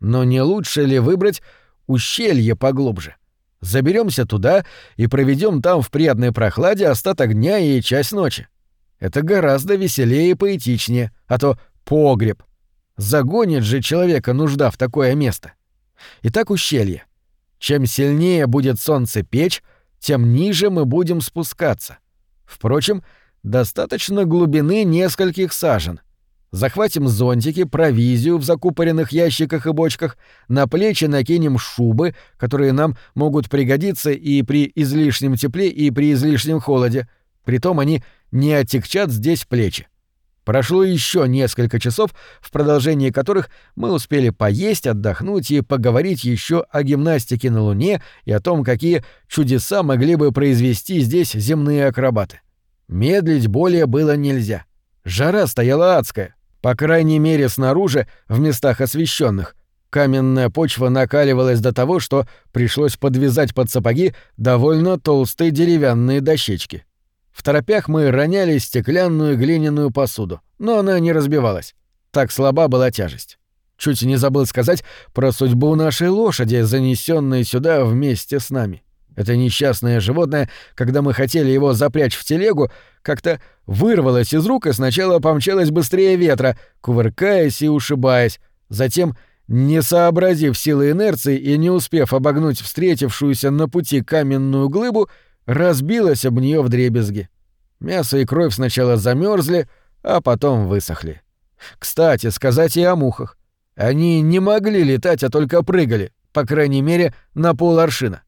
A: Но не лучше ли выбрать ущелье поглубже? Заберемся туда и проведем там в приятной прохладе остаток дня и часть ночи. Это гораздо веселее и поэтичнее, а то погреб. Загонит же человека нужда в такое место. Итак, ущелье. Чем сильнее будет солнце печь, тем ниже мы будем спускаться. Впрочем, достаточно глубины нескольких сажен. Захватим зонтики, провизию в закупоренных ящиках и бочках, на плечи накинем шубы, которые нам могут пригодиться и при излишнем тепле, и при излишнем холоде. Притом они не отягчат здесь плечи. Прошло еще несколько часов, в продолжении которых мы успели поесть, отдохнуть и поговорить еще о гимнастике на Луне и о том, какие чудеса могли бы произвести здесь земные акробаты. Медлить более было нельзя. Жара стояла адская, по крайней мере снаружи, в местах освещенных. Каменная почва накаливалась до того, что пришлось подвязать под сапоги довольно толстые деревянные дощечки. В торопях мы роняли стеклянную глиняную посуду, но она не разбивалась. Так слаба была тяжесть. Чуть не забыл сказать про судьбу нашей лошади, занесенной сюда вместе с нами. Это несчастное животное, когда мы хотели его запрячь в телегу, как-то вырвалось из рук и сначала помчалось быстрее ветра, кувыркаясь и ушибаясь, затем, не сообразив силы инерции и не успев обогнуть встретившуюся на пути каменную глыбу, разбилась об нее вдребезги. Мясо и кровь сначала замерзли, а потом высохли. Кстати, сказать и о мухах. Они не могли летать, а только прыгали, по крайней мере, на пол аршина.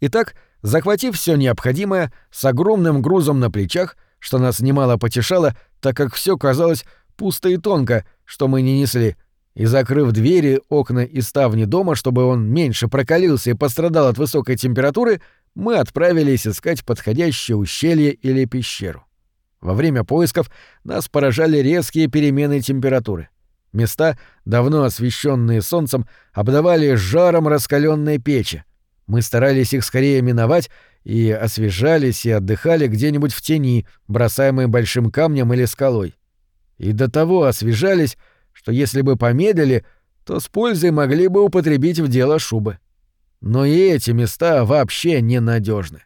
A: Итак, захватив все необходимое, с огромным грузом на плечах, что нас немало потешало, так как все казалось пусто и тонко, что мы не несли, и закрыв двери, окна и ставни дома, чтобы он меньше прокалился и пострадал от высокой температуры, мы отправились искать подходящее ущелье или пещеру. Во время поисков нас поражали резкие перемены температуры. Места, давно освещенные солнцем, обдавали жаром раскаленной печи. Мы старались их скорее миновать и освежались и отдыхали где-нибудь в тени, бросаемой большим камнем или скалой. И до того освежались, что если бы помедлили, то с пользой могли бы употребить в дело шубы. Но и эти места вообще ненадежны.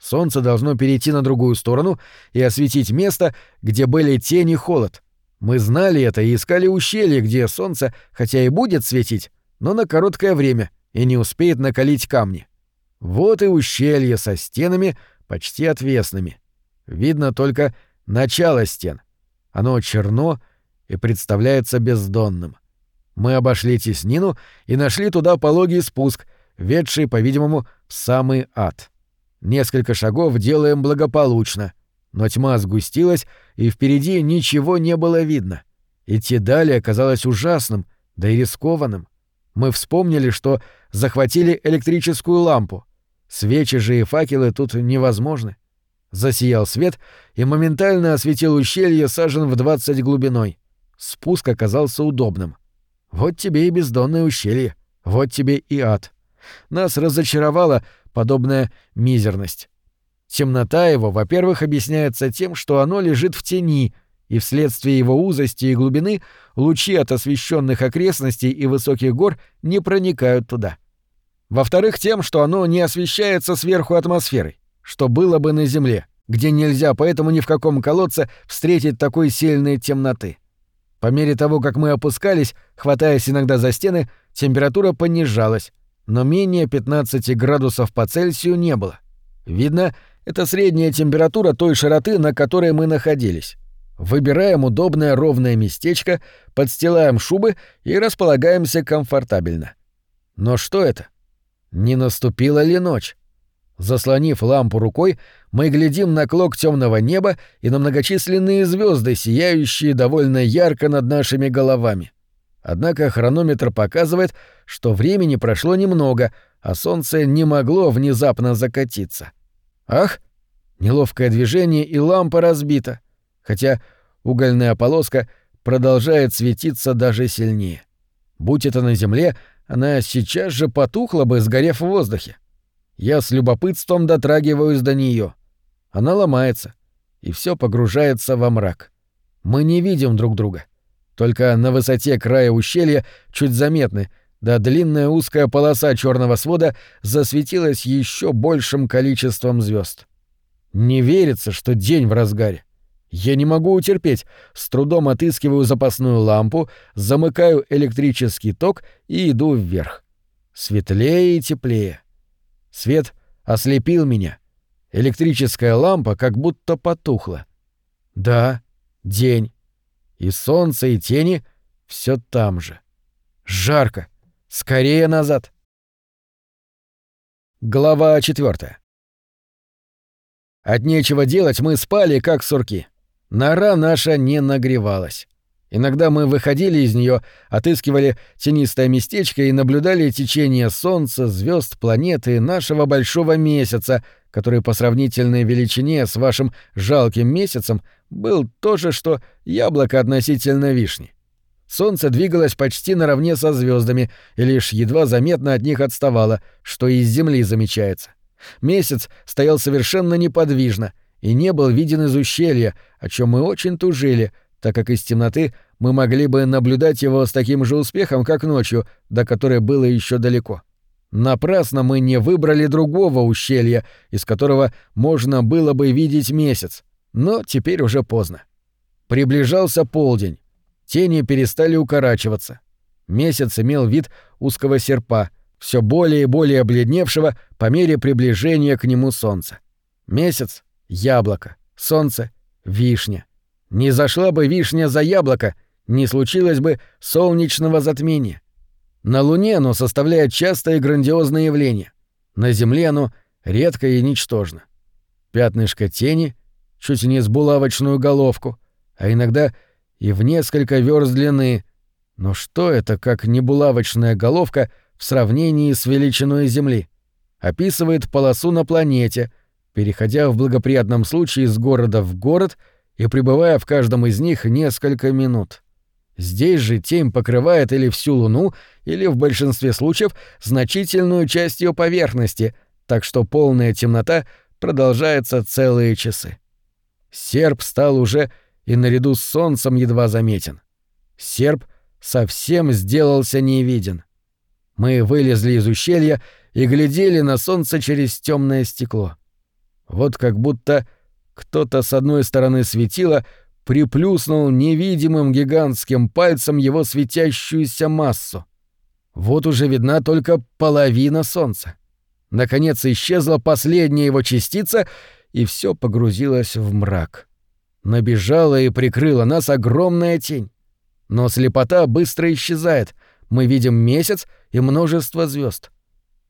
A: Солнце должно перейти на другую сторону и осветить место, где были тени и холод. Мы знали это и искали ущелье, где солнце, хотя и будет светить, но на короткое время и не успеет накалить камни. Вот и ущелье со стенами почти отвесными. Видно только начало стен. Оно черно и представляется бездонным. Мы обошли теснину и нашли туда пологий спуск — ведший, по-видимому, в самый ад. Несколько шагов делаем благополучно, но тьма сгустилась, и впереди ничего не было видно. Идти далее оказалось ужасным, да и рискованным. Мы вспомнили, что захватили электрическую лампу. Свечи же и факелы тут невозможны. Засиял свет и моментально осветил ущелье сажен в двадцать глубиной. Спуск оказался удобным. Вот тебе и бездонное ущелье, вот тебе и ад. Нас разочаровала подобная мизерность. Темнота его, во-первых, объясняется тем, что оно лежит в тени, и вследствие его узости и глубины лучи от освещенных окрестностей и высоких гор не проникают туда. Во-вторых, тем, что оно не освещается сверху атмосферой, что было бы на Земле, где нельзя поэтому ни в каком колодце встретить такой сильной темноты. По мере того, как мы опускались, хватаясь иногда за стены, температура понижалась, но менее 15 градусов по Цельсию не было. Видно, это средняя температура той широты, на которой мы находились. Выбираем удобное ровное местечко, подстилаем шубы и располагаемся комфортабельно. Но что это? Не наступила ли ночь? Заслонив лампу рукой, мы глядим на клок темного неба и на многочисленные звезды, сияющие довольно ярко над нашими головами. Однако хронометр показывает, что времени прошло немного, а солнце не могло внезапно закатиться. Ах! Неловкое движение и лампа разбита, хотя угольная полоска продолжает светиться даже сильнее. Будь это на земле, она сейчас же потухла бы, сгорев в воздухе. Я с любопытством дотрагиваюсь до нее. Она ломается, и все погружается во мрак. Мы не видим друг друга. — только на высоте края ущелья чуть заметны, да длинная узкая полоса черного свода засветилась еще большим количеством звезд. Не верится, что день в разгаре. Я не могу утерпеть, с трудом отыскиваю запасную лампу, замыкаю электрический ток и иду вверх. Светлее и теплее. Свет ослепил меня. Электрическая лампа как будто потухла. Да, день. И солнце, и тени все там же. Жарко. Скорее назад. Глава четвертая. От нечего делать мы спали, как сурки. Нора наша не нагревалась. Иногда мы выходили из нее, отыскивали тенистое местечко и наблюдали течение Солнца, звезд, планеты нашего большого месяца, который по сравнительной величине с вашим жалким месяцем был то же, что яблоко относительно вишни. Солнце двигалось почти наравне со звездами и лишь едва заметно от них отставало, что из Земли замечается. Месяц стоял совершенно неподвижно и не был виден из ущелья, о чем мы очень тужили, так как из темноты мы могли бы наблюдать его с таким же успехом, как ночью, до которой было еще далеко. Напрасно мы не выбрали другого ущелья, из которого можно было бы видеть месяц, но теперь уже поздно. Приближался полдень. Тени перестали укорачиваться. Месяц имел вид узкого серпа, все более и более бледневшего по мере приближения к нему солнца. Месяц — яблоко, солнце — вишня. Не зашла бы вишня за яблоко, не случилось бы солнечного затмения. На Луне оно составляет частое и грандиозное явление. На Земле оно редко и ничтожно. Пятнышко тени, чуть не с булавочную головку, а иногда и в несколько верст длины. Но что это, как не булавочная головка в сравнении с величиной Земли? Описывает полосу на планете, переходя в благоприятном случае из города в город и пребывая в каждом из них несколько минут. Здесь же тень покрывает или всю Луну, или в большинстве случаев значительную часть ее поверхности, так что полная темнота продолжается целые часы. Серп стал уже и наряду с солнцем едва заметен. Серп совсем сделался невиден. Мы вылезли из ущелья и глядели на солнце через темное стекло. Вот как будто кто-то с одной стороны светила приплюснул невидимым гигантским пальцем его светящуюся массу. Вот уже видна только половина Солнца. Наконец исчезла последняя его частица, и все погрузилось в мрак. Набежала и прикрыла нас огромная тень. Но слепота быстро исчезает. Мы видим месяц и множество звезд.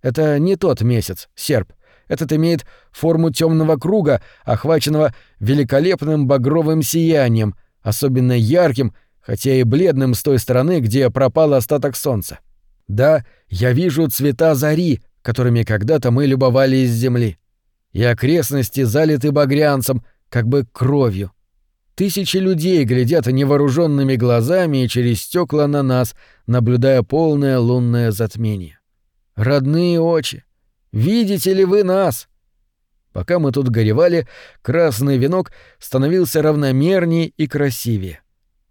A: Это не тот месяц, серп. Этот имеет форму темного круга, охваченного великолепным багровым сиянием, особенно ярким, хотя и бледным с той стороны, где пропал остаток солнца. Да, я вижу цвета зари, которыми когда-то мы любовались с земли. И окрестности залиты багрянцем, как бы кровью. Тысячи людей глядят невооруженными глазами и через стекла на нас, наблюдая полное лунное затмение. Родные очи, Видите ли вы нас?» Пока мы тут горевали, красный венок становился равномернее и красивее.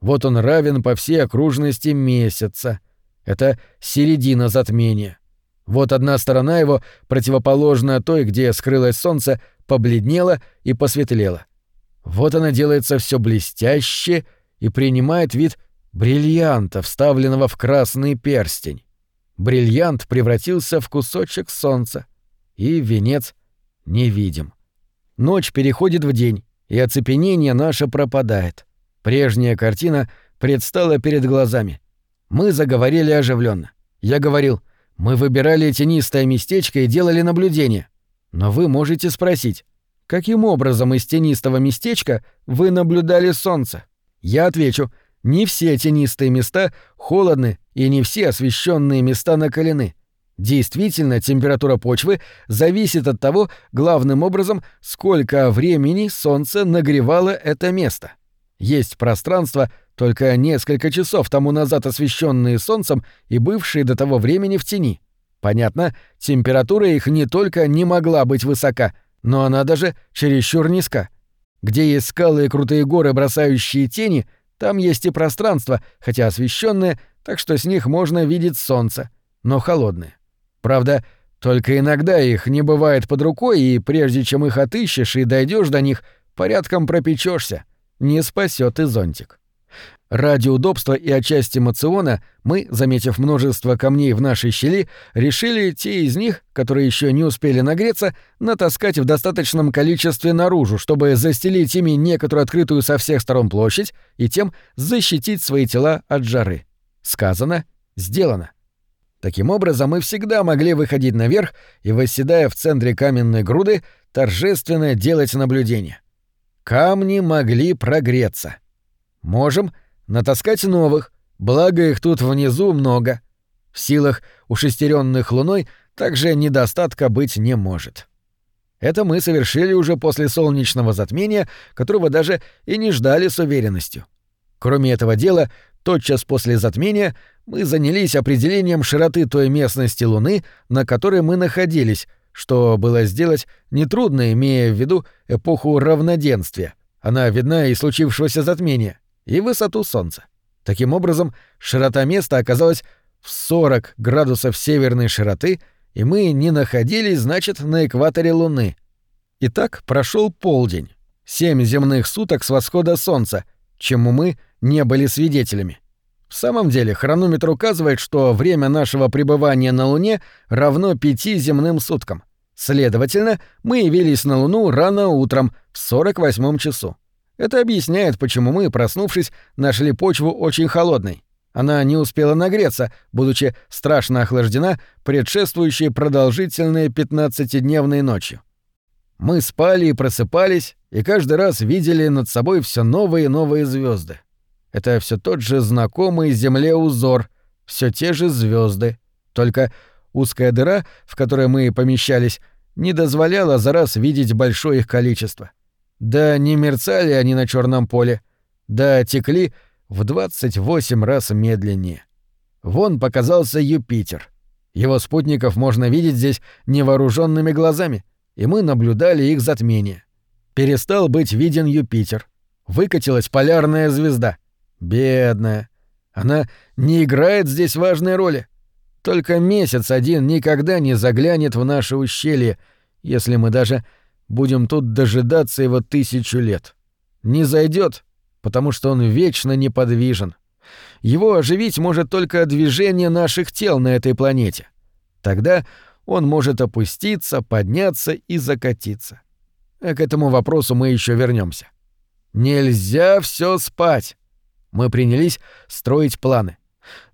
A: Вот он равен по всей окружности месяца. Это середина затмения. Вот одна сторона его, противоположная той, где скрылось солнце, побледнела и посветлела. Вот она делается все блестяще и принимает вид бриллианта, вставленного в красный перстень. Бриллиант превратился в кусочек солнца и венец невидим. Ночь переходит в день, и оцепенение наше пропадает. Прежняя картина предстала перед глазами. Мы заговорили оживленно. Я говорил, мы выбирали тенистое местечко и делали наблюдение. Но вы можете спросить, каким образом из тенистого местечка вы наблюдали солнце? Я отвечу, не все тенистые места холодны и не все освещенные места накалены. Действительно, температура почвы зависит от того, главным образом, сколько времени Солнце нагревало это место. Есть пространства, только несколько часов тому назад освещенные Солнцем и бывшие до того времени в тени. Понятно, температура их не только не могла быть высока, но она даже чересчур низка. Где есть скалы и крутые горы, бросающие тени, там есть и пространство, хотя освещенное, так что с них можно видеть солнце, но холодное. Правда, только иногда их не бывает под рукой, и прежде чем их отыщешь и дойдешь до них, порядком пропечешься. Не спасет и зонтик. Ради удобства и отчасти мациона мы, заметив множество камней в нашей щели, решили те из них, которые еще не успели нагреться, натаскать в достаточном количестве наружу, чтобы застелить ими некоторую открытую со всех сторон площадь и тем защитить свои тела от жары. Сказано, сделано. Таким образом, мы всегда могли выходить наверх и, восседая в центре каменной груды, торжественно делать наблюдение. камни могли прогреться. Можем натаскать новых, благо их тут внизу много. В силах ушестеренных луной также недостатка быть не может. Это мы совершили уже после солнечного затмения, которого даже и не ждали с уверенностью. Кроме этого дела, тотчас после затмения мы занялись определением широты той местности Луны, на которой мы находились, что было сделать нетрудно, имея в виду эпоху равноденствия. Она видна и случившегося затмения, и высоту Солнца. Таким образом, широта места оказалась в 40 градусов северной широты, и мы не находились, значит, на экваторе Луны. Итак, прошел полдень. Семь земных суток с восхода Солнца, чему мы не были свидетелями. В самом деле, хронометр указывает, что время нашего пребывания на Луне равно пяти земным суткам. Следовательно, мы явились на Луну рано утром, в 48 часу. Это объясняет, почему мы, проснувшись, нашли почву очень холодной. Она не успела нагреться, будучи страшно охлаждена предшествующей продолжительной 15-дневной ночью. Мы спали и просыпались, и каждый раз видели над собой все новые и новые звезды. Это все тот же знакомый Земле узор, все те же звезды, только узкая дыра, в которой мы помещались, не дозволяла за раз видеть большое их количество. Да не мерцали они на черном поле, да текли в 28 раз медленнее. Вон показался Юпитер. Его спутников можно видеть здесь невооруженными глазами, и мы наблюдали их затмение. Перестал быть виден Юпитер. Выкатилась полярная звезда — Бедная. Она не играет здесь важной роли. Только месяц один никогда не заглянет в наше ущелье, если мы даже будем тут дожидаться его тысячу лет. Не зайдет, потому что он вечно неподвижен. Его оживить может только движение наших тел на этой планете. Тогда он может опуститься, подняться и закатиться. А к этому вопросу мы еще вернемся. Нельзя все спать. Мы принялись строить планы.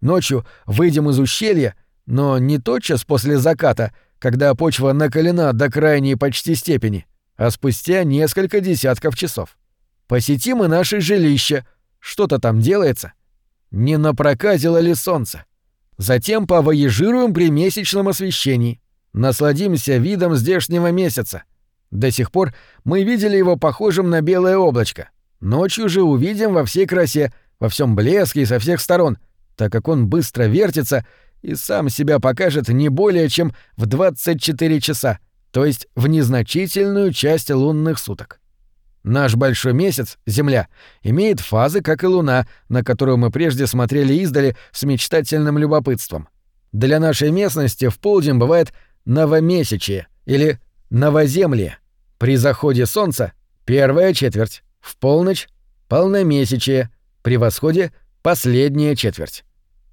A: Ночью выйдем из ущелья, но не тотчас после заката, когда почва накалена до крайней почти степени, а спустя несколько десятков часов. Посетим и наше жилище. Что-то там делается. Не напроказило ли солнце? Затем повоежируем при месячном освещении. Насладимся видом здешнего месяца. До сих пор мы видели его похожим на белое облачко. Ночью же увидим во всей красе, во всем блеске и со всех сторон, так как он быстро вертится и сам себя покажет не более чем в 24 часа, то есть в незначительную часть лунных суток. Наш большой месяц, Земля, имеет фазы, как и Луна, на которую мы прежде смотрели издали с мечтательным любопытством. Для нашей местности в полдень бывает новомесячие или новоземле. При заходе Солнца — первая четверть, в полночь — полномесячие — при восходе — последняя четверть.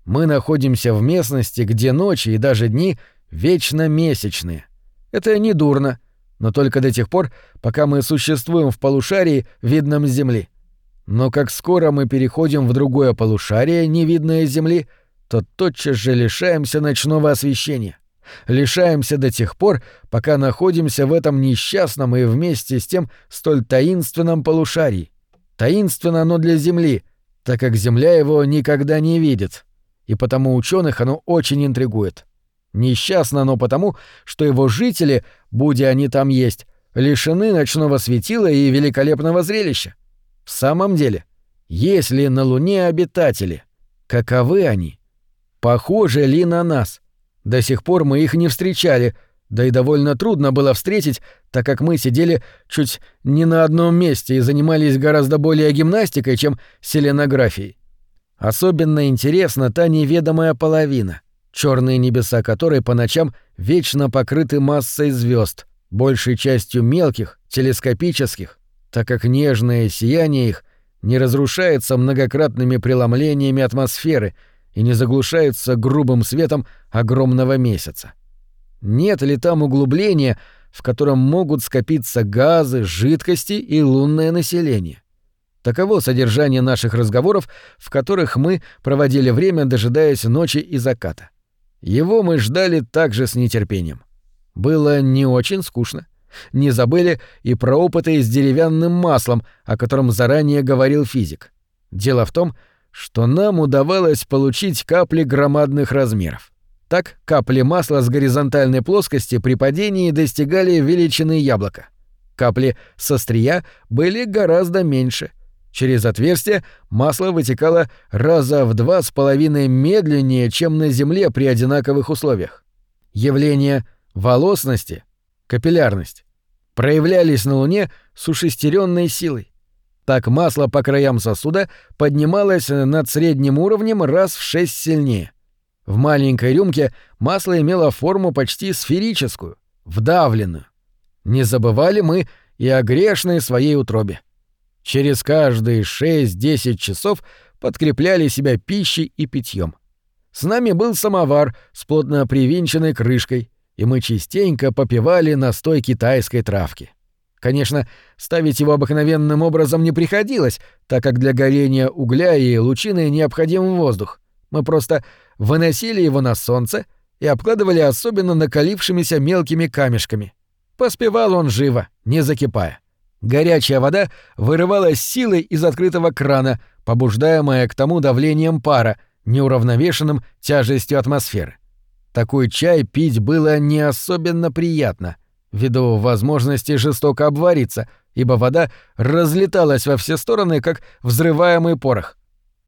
A: Мы находимся в местности, где ночи и даже дни вечно месячные. Это не дурно, но только до тех пор, пока мы существуем в полушарии, видном с Земли. Но как скоро мы переходим в другое полушарие, невидное Земли, то тотчас же лишаемся ночного освещения. Лишаемся до тех пор, пока находимся в этом несчастном и вместе с тем столь таинственном полушарии. Таинственно оно для Земли, так как Земля его никогда не видит, и потому ученых оно очень интригует. Несчастно оно потому, что его жители, будь они там есть, лишены ночного светила и великолепного зрелища. В самом деле, есть ли на Луне обитатели? Каковы они? Похожи ли на нас? До сих пор мы их не встречали — да и довольно трудно было встретить, так как мы сидели чуть не на одном месте и занимались гораздо более гимнастикой, чем селенографией. Особенно интересна та неведомая половина, черные небеса которой по ночам вечно покрыты массой звезд, большей частью мелких, телескопических, так как нежное сияние их не разрушается многократными преломлениями атмосферы и не заглушается грубым светом огромного месяца. Нет ли там углубления, в котором могут скопиться газы, жидкости и лунное население? Таково содержание наших разговоров, в которых мы проводили время, дожидаясь ночи и заката. Его мы ждали также с нетерпением. Было не очень скучно. Не забыли и про опыты с деревянным маслом, о котором заранее говорил физик. Дело в том, что нам удавалось получить капли громадных размеров. Так капли масла с горизонтальной плоскости при падении достигали величины яблока. Капли со стрия были гораздо меньше. Через отверстие масло вытекало раза в два с половиной медленнее, чем на Земле при одинаковых условиях. Явление волосности, капиллярность, проявлялись на Луне с ушестеренной силой. Так масло по краям сосуда поднималось над средним уровнем раз в шесть сильнее. В маленькой рюмке масло имело форму почти сферическую, вдавленную. Не забывали мы и о грешной своей утробе. Через каждые 6-10 часов подкрепляли себя пищей и питьем. С нами был самовар с плотно привинченной крышкой, и мы частенько попивали настой китайской травки. Конечно, ставить его обыкновенным образом не приходилось, так как для горения угля и лучины необходим воздух. Мы просто выносили его на солнце и обкладывали особенно накалившимися мелкими камешками. Поспевал он живо, не закипая. Горячая вода вырывалась силой из открытого крана, побуждаемая к тому давлением пара, неуравновешенным тяжестью атмосферы. Такой чай пить было не особенно приятно, ввиду возможности жестоко обвариться, ибо вода разлеталась во все стороны, как взрываемый порох.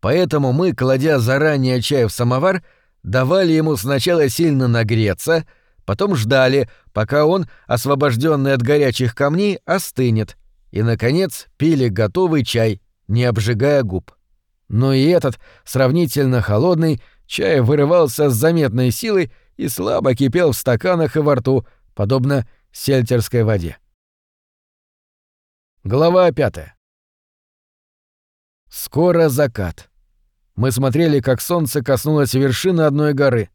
A: Поэтому мы, кладя заранее чай в самовар, давали ему сначала сильно нагреться, потом ждали, пока он, освобожденный от горячих камней, остынет, и, наконец, пили готовый чай, не обжигая губ. Но и этот, сравнительно холодный, чай вырывался с заметной силой и слабо кипел в стаканах и во рту, подобно сельтерской воде. Глава пятая. Скоро закат. Мы смотрели, как солнце коснулось вершины одной горы.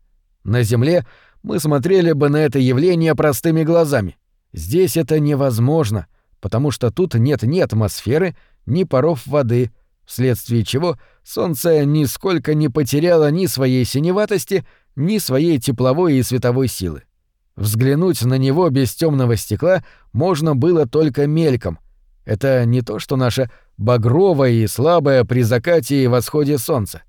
A: На земле мы смотрели бы на это явление простыми глазами. Здесь это невозможно, потому что тут нет ни атмосферы, ни паров воды, вследствие чего солнце нисколько не потеряло ни своей синеватости, ни своей тепловой и световой силы. Взглянуть на него без темного стекла можно было только мельком. Это не то, что наше багровое и слабое при закате и восходе солнца.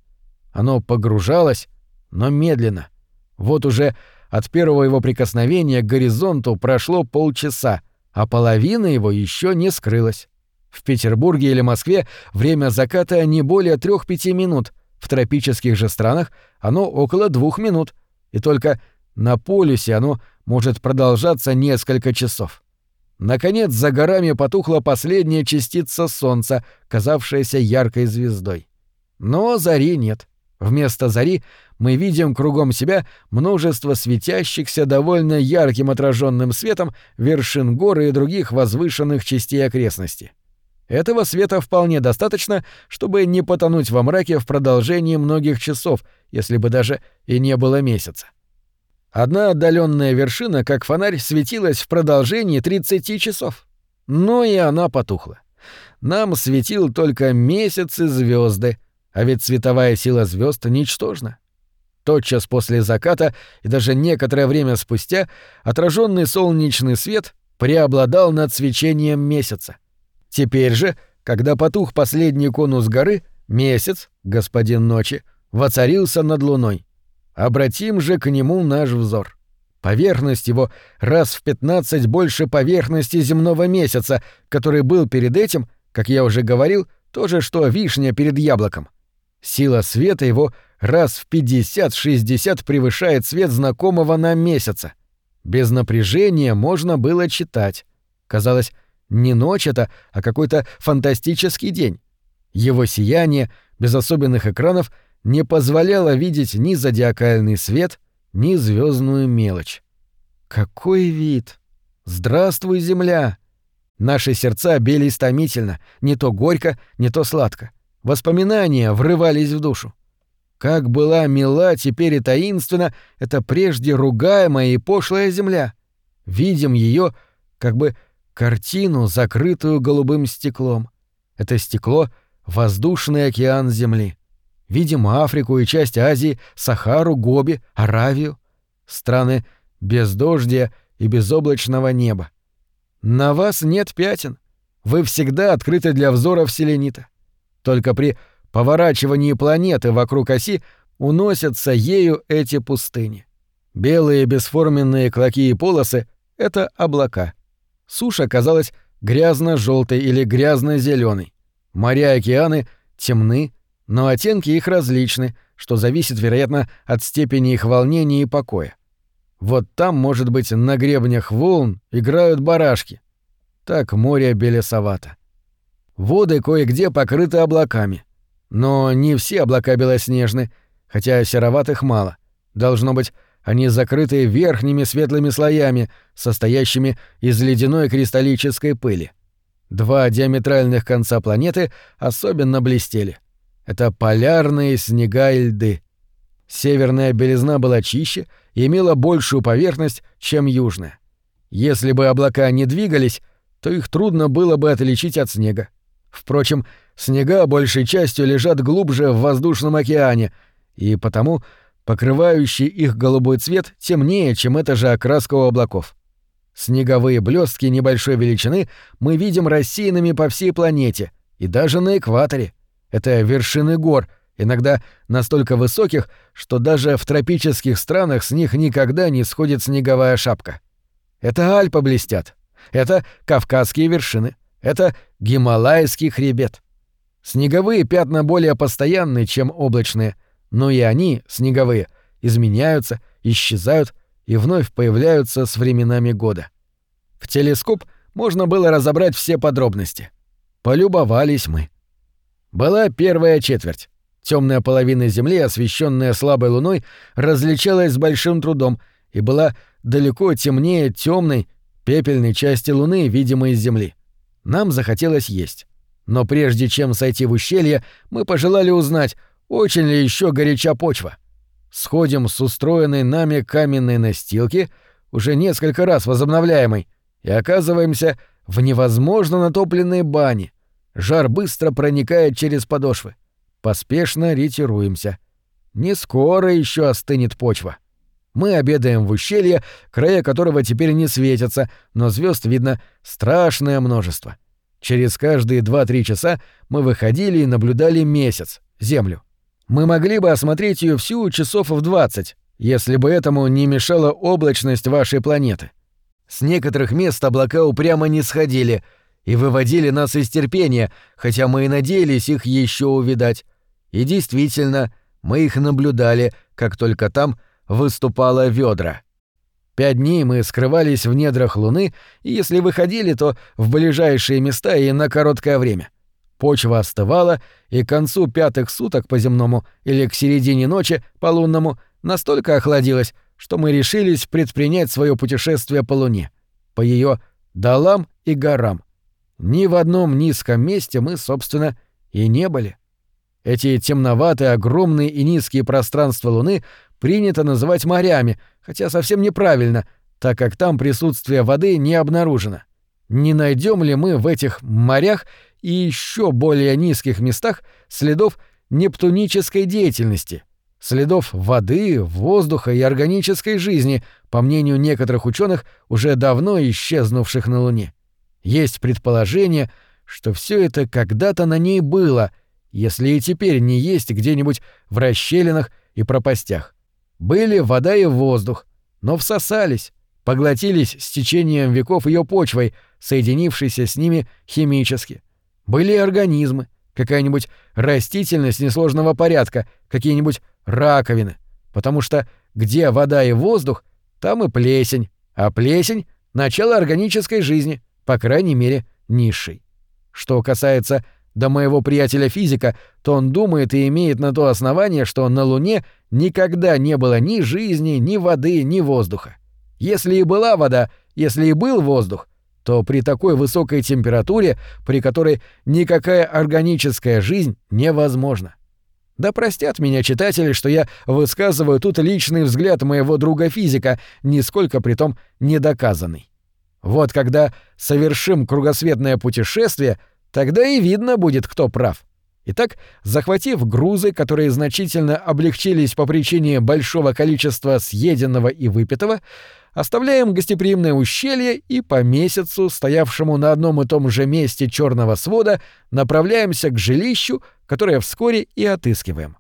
A: Оно погружалось, но медленно. Вот уже от первого его прикосновения к горизонту прошло полчаса, а половина его еще не скрылась. В Петербурге или Москве время заката не более трех-пяти минут, в тропических же странах оно около двух минут, и только на полюсе оно может продолжаться несколько часов. Наконец, за горами потухла последняя частица солнца, казавшаяся яркой звездой. Но зари нет. Вместо зари мы видим кругом себя множество светящихся довольно ярким отраженным светом вершин горы и других возвышенных частей окрестности. Этого света вполне достаточно, чтобы не потонуть во мраке в продолжении многих часов, если бы даже и не было месяца. Одна отдаленная вершина, как фонарь, светилась в продолжении 30 часов. Но и она потухла. Нам светил только месяц и звезды, а ведь световая сила звезд ничтожна. Тотчас после заката и даже некоторое время спустя отраженный солнечный свет преобладал над свечением месяца. Теперь же, когда потух последний конус горы, месяц, господин ночи, воцарился над луной. Обратим же к нему наш взор. Поверхность его раз в пятнадцать больше поверхности земного месяца, который был перед этим, как я уже говорил, то же, что вишня перед яблоком. Сила света его раз в пятьдесят-шестьдесят превышает свет знакомого нам месяца. Без напряжения можно было читать. Казалось, не ночь это, а какой-то фантастический день. Его сияние, без особенных экранов — не позволяло видеть ни зодиакальный свет, ни звездную мелочь. Какой вид! Здравствуй, земля! Наши сердца били истомительно, не то горько, не то сладко. Воспоминания врывались в душу. Как была мила теперь и таинственна эта прежде ругаемая и пошлая земля. Видим ее как бы картину, закрытую голубым стеклом. Это стекло — воздушный океан Земли. Видим Африку и часть Азии, Сахару, Гоби, Аравию. Страны без дождя и безоблачного неба. На вас нет пятен. Вы всегда открыты для взора селенита. Только при поворачивании планеты вокруг оси уносятся ею эти пустыни. Белые бесформенные клоки и полосы — это облака. Суша казалась грязно желтой или грязно зеленой Моря и океаны темны, но оттенки их различны, что зависит, вероятно, от степени их волнения и покоя. Вот там, может быть, на гребнях волн играют барашки. Так море белесовато. Воды кое-где покрыты облаками. Но не все облака белоснежны, хотя сероватых мало. Должно быть, они закрыты верхними светлыми слоями, состоящими из ледяной кристаллической пыли. Два диаметральных конца планеты особенно блестели. Это полярные снега и льды. Северная белизна была чище и имела большую поверхность, чем южная. Если бы облака не двигались, то их трудно было бы отличить от снега. Впрочем, снега большей частью лежат глубже в воздушном океане, и потому покрывающий их голубой цвет темнее, чем эта же окраска у облаков. Снеговые блестки небольшой величины мы видим рассеянными по всей планете и даже на экваторе. Это вершины гор, иногда настолько высоких, что даже в тропических странах с них никогда не сходит снеговая шапка. Это Альпы блестят. Это Кавказские вершины. Это Гималайский хребет. Снеговые пятна более постоянны, чем облачные, но и они, снеговые, изменяются, исчезают и вновь появляются с временами года. В телескоп можно было разобрать все подробности. Полюбовались мы. Была первая четверть. Темная половина Земли, освещенная слабой луной, различалась с большим трудом и была далеко темнее темной, пепельной части Луны, видимой из Земли. Нам захотелось есть. Но прежде чем сойти в ущелье, мы пожелали узнать, очень ли еще горяча почва. Сходим с устроенной нами каменной настилки, уже несколько раз возобновляемой, и оказываемся в невозможно натопленной бане. Жар быстро проникает через подошвы. Поспешно ретируемся. Не скоро еще остынет почва. Мы обедаем в ущелье, края которого теперь не светятся, но звезд видно страшное множество. Через каждые 2-3 часа мы выходили и наблюдали месяц, Землю. Мы могли бы осмотреть ее всю часов в 20, если бы этому не мешала облачность вашей планеты. С некоторых мест облака упрямо не сходили и выводили нас из терпения, хотя мы и надеялись их еще увидать. И действительно, мы их наблюдали, как только там выступало ведра. Пять дней мы скрывались в недрах Луны, и если выходили, то в ближайшие места и на короткое время. Почва остывала, и к концу пятых суток по земному или к середине ночи по лунному настолько охладилась, что мы решились предпринять свое путешествие по Луне, по ее долам и горам. Ни в одном низком месте мы, собственно, и не были. Эти темноватые, огромные и низкие пространства Луны принято называть морями, хотя совсем неправильно, так как там присутствие воды не обнаружено. Не найдем ли мы в этих морях и еще более низких местах следов нептунической деятельности — следов воды, воздуха и органической жизни, по мнению некоторых ученых, уже давно исчезнувших на Луне. Есть предположение, что все это когда-то на ней было, если и теперь не есть где-нибудь в расщелинах и пропастях. Были вода и воздух, но всосались, поглотились с течением веков ее почвой, соединившейся с ними химически. Были организмы, какая-нибудь растительность несложного порядка, какие-нибудь раковины, потому что где вода и воздух, там и плесень, а плесень — начало органической жизни, по крайней мере, низшей. Что касается до моего приятеля-физика, то он думает и имеет на то основание, что на Луне никогда не было ни жизни, ни воды, ни воздуха. Если и была вода, если и был воздух, то при такой высокой температуре, при которой никакая органическая жизнь невозможна. Да простят меня читатели, что я высказываю тут личный взгляд моего друга-физика, нисколько притом недоказанный. Вот когда совершим кругосветное путешествие, тогда и видно будет, кто прав. Итак, захватив грузы, которые значительно облегчились по причине большого количества съеденного и выпитого, оставляем гостеприимное ущелье и по месяцу, стоявшему на одном и том же месте черного свода, направляемся к жилищу, которое вскоре и отыскиваем.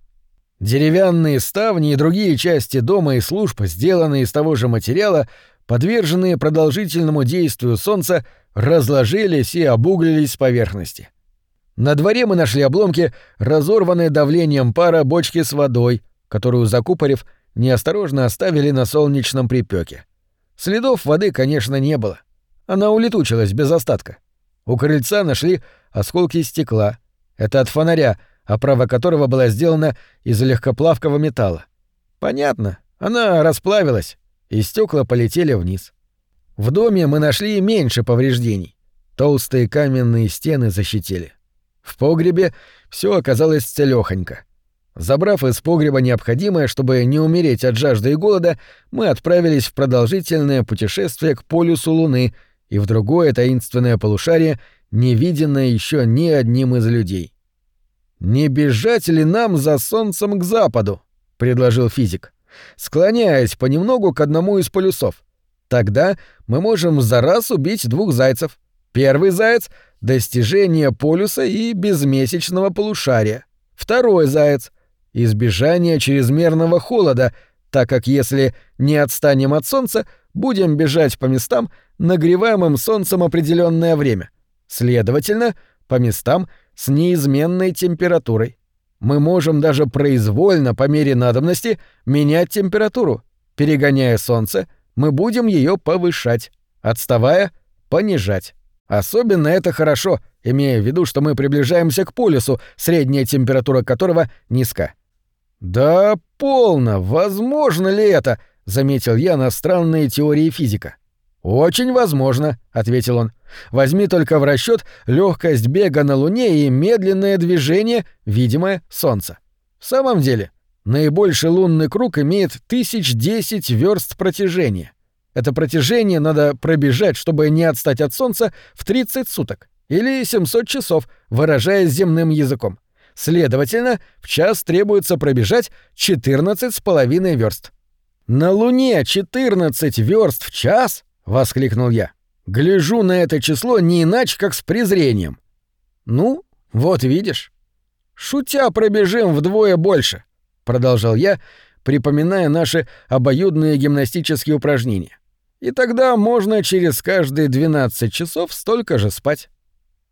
A: Деревянные ставни и другие части дома и служб, сделанные из того же материала, подверженные продолжительному действию солнца, разложились и обуглились с поверхности. На дворе мы нашли обломки, разорванные давлением пара бочки с водой, которую, закупорив, неосторожно оставили на солнечном припеке. Следов воды, конечно, не было. Она улетучилась без остатка. У крыльца нашли осколки стекла. Это от фонаря, оправа которого была сделана из легкоплавкого металла. Понятно, она расплавилась, и стекла полетели вниз. В доме мы нашли меньше повреждений. Толстые каменные стены защитили. В погребе все оказалось целёхонько. Забрав из погреба необходимое, чтобы не умереть от жажды и голода, мы отправились в продолжительное путешествие к полюсу Луны и в другое таинственное полушарие, не виденное еще ни одним из людей. «Не бежать ли нам за Солнцем к западу?» — предложил физик, склоняясь понемногу к одному из полюсов. «Тогда мы можем за раз убить двух зайцев. Первый заяц — достижение полюса и безмесячного полушария. Второй заяц — избежание чрезмерного холода, так как если не отстанем от Солнца, будем бежать по местам, нагреваемым Солнцем определенное время. Следовательно, по местам с неизменной температурой. Мы можем даже произвольно, по мере надобности, менять температуру. Перегоняя Солнце, мы будем ее повышать, отставая — понижать. Особенно это хорошо, имея в виду, что мы приближаемся к полюсу, средняя температура которого низка. «Да полно! Возможно ли это?» — заметил я на странные теории физика. «Очень возможно», — ответил он. «Возьми только в расчет легкость бега на Луне и медленное движение, видимое Солнца. В самом деле, наибольший лунный круг имеет тысяч десять верст протяжения. Это протяжение надо пробежать, чтобы не отстать от Солнца, в 30 суток. Или 700 часов, выражаясь земным языком. Следовательно, в час требуется пробежать 14,5 верст. «На Луне 14 верст в час?» — воскликнул я. «Гляжу на это число не иначе, как с презрением». «Ну, вот видишь». «Шутя пробежим вдвое больше», — продолжал я, припоминая наши обоюдные гимнастические упражнения и тогда можно через каждые 12 часов столько же спать.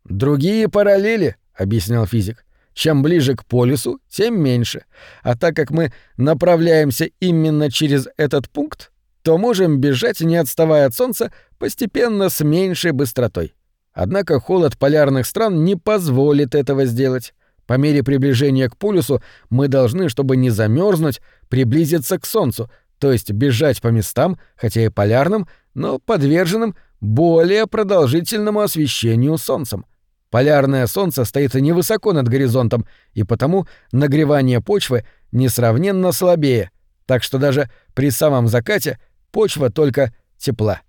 A: Другие параллели, объяснял физик. Чем ближе к полюсу, тем меньше. А так как мы направляемся именно через этот пункт, то можем бежать, не отставая от Солнца, постепенно с меньшей быстротой. Однако холод полярных стран не позволит этого сделать. По мере приближения к полюсу мы должны, чтобы не замерзнуть, приблизиться к Солнцу, то есть бежать по местам, хотя и полярным, но подверженным более продолжительному освещению солнцем. Полярное солнце стоит невысоко над горизонтом, и потому нагревание почвы несравненно слабее, так что даже при самом закате почва только тепла.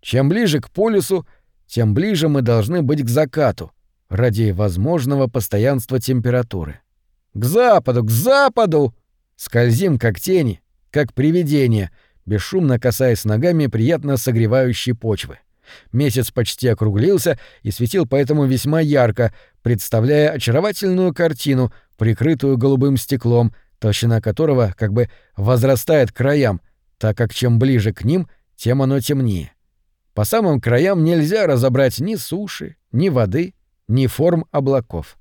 A: Чем ближе к полюсу, тем ближе мы должны быть к закату, ради возможного постоянства температуры. К западу, к западу! Скользим, как тени, как привидение, бесшумно касаясь ногами приятно согревающей почвы. Месяц почти округлился и светил поэтому весьма ярко, представляя очаровательную картину, прикрытую голубым стеклом, толщина которого как бы возрастает к краям, так как чем ближе к ним, тем оно темнее. По самым краям нельзя разобрать ни суши, ни воды, ни форм облаков.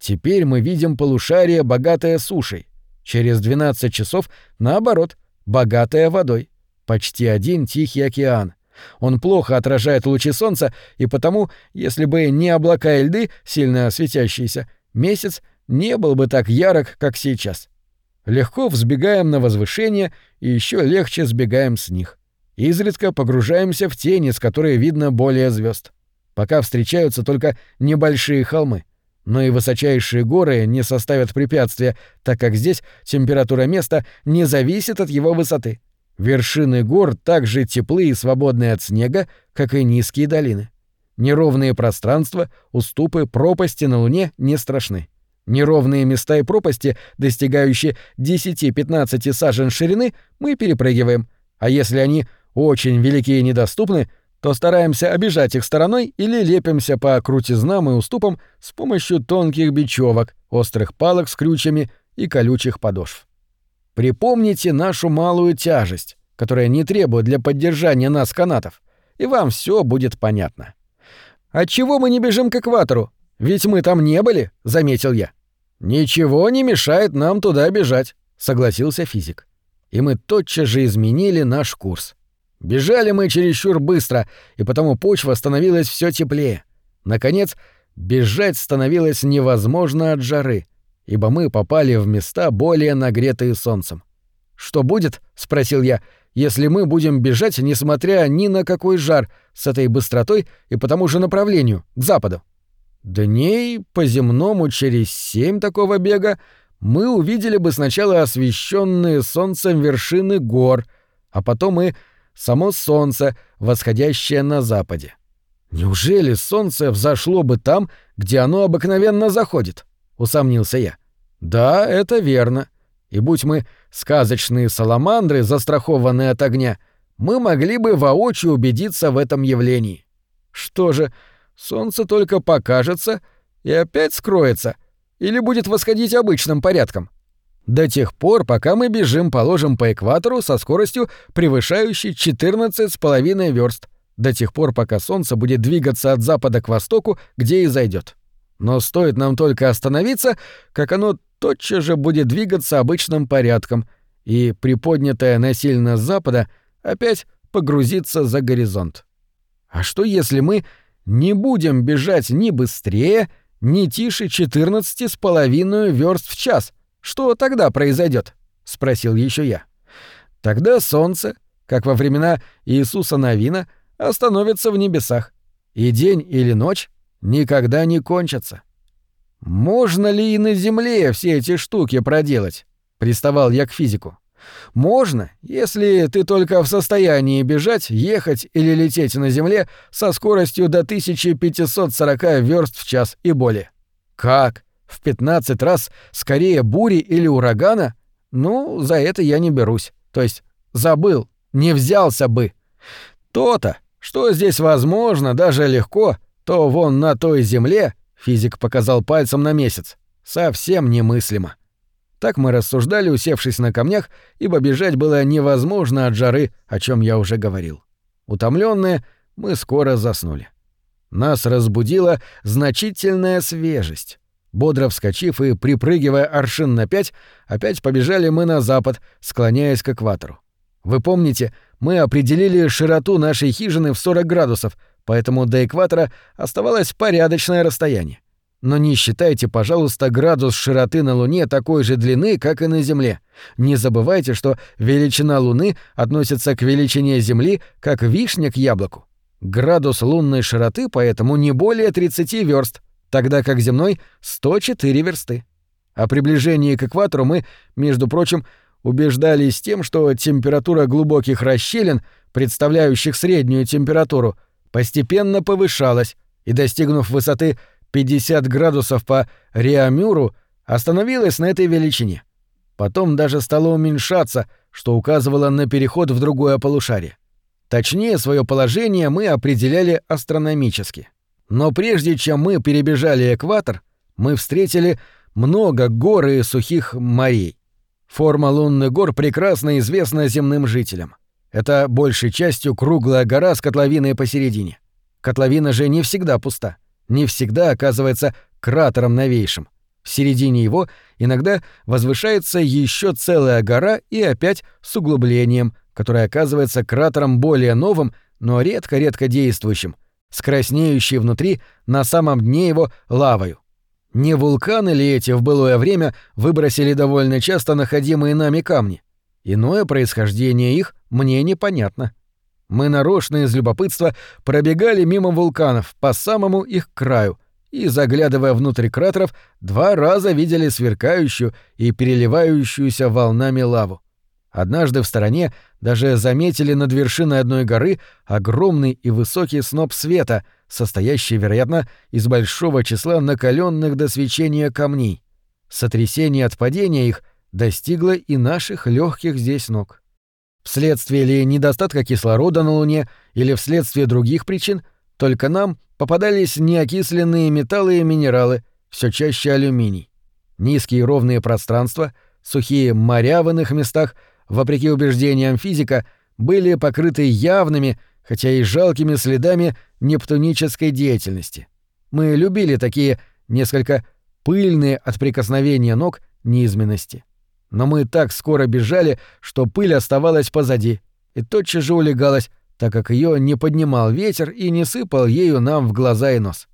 A: Теперь мы видим полушарие, богатое сушей. Через 12 часов, наоборот, богатая водой. Почти один Тихий океан. Он плохо отражает лучи солнца, и потому, если бы не облака и льды, сильно светящиеся, месяц не был бы так ярок, как сейчас. Легко взбегаем на возвышение и еще легче сбегаем с них. Изредка погружаемся в тени, с которой видно более звезд. Пока встречаются только небольшие холмы но и высочайшие горы не составят препятствия, так как здесь температура места не зависит от его высоты. Вершины гор так же теплы и свободны от снега, как и низкие долины. Неровные пространства, уступы, пропасти на Луне не страшны. Неровные места и пропасти, достигающие 10-15 сажен ширины, мы перепрыгиваем, а если они очень велики и недоступны, то стараемся обижать их стороной или лепимся по крутизнам и уступам с помощью тонких бечевок, острых палок с крючьями и колючих подошв. Припомните нашу малую тяжесть, которая не требует для поддержания нас канатов, и вам все будет понятно. «Отчего мы не бежим к экватору? Ведь мы там не были», — заметил я. «Ничего не мешает нам туда бежать», — согласился физик. И мы тотчас же изменили наш курс. Бежали мы чересчур быстро, и потому почва становилась все теплее. Наконец, бежать становилось невозможно от жары, ибо мы попали в места более нагретые солнцем. «Что будет?» — спросил я. «Если мы будем бежать, несмотря ни на какой жар, с этой быстротой и по тому же направлению, к западу?» Дней по земному через семь такого бега мы увидели бы сначала освещенные солнцем вершины гор, а потом и само солнце, восходящее на западе. Неужели солнце взошло бы там, где оно обыкновенно заходит? Усомнился я. Да, это верно. И будь мы сказочные саламандры, застрахованные от огня, мы могли бы воочию убедиться в этом явлении. Что же, солнце только покажется и опять скроется, или будет восходить обычным порядком? До тех пор, пока мы бежим, положим по экватору со скоростью, превышающей 14,5 верст, до тех пор, пока Солнце будет двигаться от запада к востоку, где и зайдет. Но стоит нам только остановиться, как оно тотчас же будет двигаться обычным порядком, и приподнятое насильно с запада опять погрузится за горизонт. А что если мы не будем бежать ни быстрее, ни тише 14,5 верст в час — что тогда произойдет? спросил еще я. Тогда солнце, как во времена Иисуса Навина, остановится в небесах, и день или ночь никогда не кончатся. Можно ли и на Земле все эти штуки проделать? Приставал я к физику. Можно, если ты только в состоянии бежать, ехать или лететь на Земле со скоростью до 1540 верст в час и более. Как? в 15 раз скорее бури или урагана, ну, за это я не берусь. То есть забыл, не взялся бы. То-то, что здесь возможно, даже легко, то вон на той земле, физик показал пальцем на месяц, совсем немыслимо. Так мы рассуждали, усевшись на камнях, ибо бежать было невозможно от жары, о чем я уже говорил. Утомленные, мы скоро заснули. Нас разбудила значительная свежесть. Бодро вскочив и припрыгивая аршин на пять, опять побежали мы на запад, склоняясь к экватору. Вы помните, мы определили широту нашей хижины в 40 градусов, поэтому до экватора оставалось порядочное расстояние. Но не считайте, пожалуйста, градус широты на Луне такой же длины, как и на Земле. Не забывайте, что величина Луны относится к величине Земли, как вишня к яблоку. Градус лунной широты поэтому не более 30 верст — тогда как земной — 104 версты. О приближении к экватору мы, между прочим, убеждались тем, что температура глубоких расщелин, представляющих среднюю температуру, постепенно повышалась и, достигнув высоты 50 градусов по Реамюру, остановилась на этой величине. Потом даже стало уменьшаться, что указывало на переход в другое полушарие. Точнее, свое положение мы определяли астрономически. Но прежде чем мы перебежали экватор, мы встретили много гор и сухих морей. Форма лунных гор прекрасно известна земным жителям. Это большей частью круглая гора с котловиной посередине. Котловина же не всегда пуста, не всегда оказывается кратером новейшим. В середине его иногда возвышается еще целая гора и опять с углублением, которое оказывается кратером более новым, но редко-редко действующим, с краснеющей внутри на самом дне его лавою. Не вулканы ли эти в былое время выбросили довольно часто находимые нами камни? Иное происхождение их мне непонятно. Мы нарочно из любопытства пробегали мимо вулканов по самому их краю и, заглядывая внутрь кратеров, два раза видели сверкающую и переливающуюся волнами лаву. Однажды в стороне даже заметили над вершиной одной горы огромный и высокий сноп света, состоящий, вероятно, из большого числа накаленных до свечения камней. Сотрясение от падения их достигло и наших легких здесь ног. Вследствие ли недостатка кислорода на Луне или вследствие других причин, только нам попадались неокисленные металлы и минералы, все чаще алюминий. Низкие ровные пространства, сухие моря в иных местах, вопреки убеждениям физика, были покрыты явными, хотя и жалкими следами нептунической деятельности. Мы любили такие несколько пыльные от прикосновения ног низменности. Но мы так скоро бежали, что пыль оставалась позади и тотчас же улегалась, так как ее не поднимал ветер и не сыпал ею нам в глаза и нос.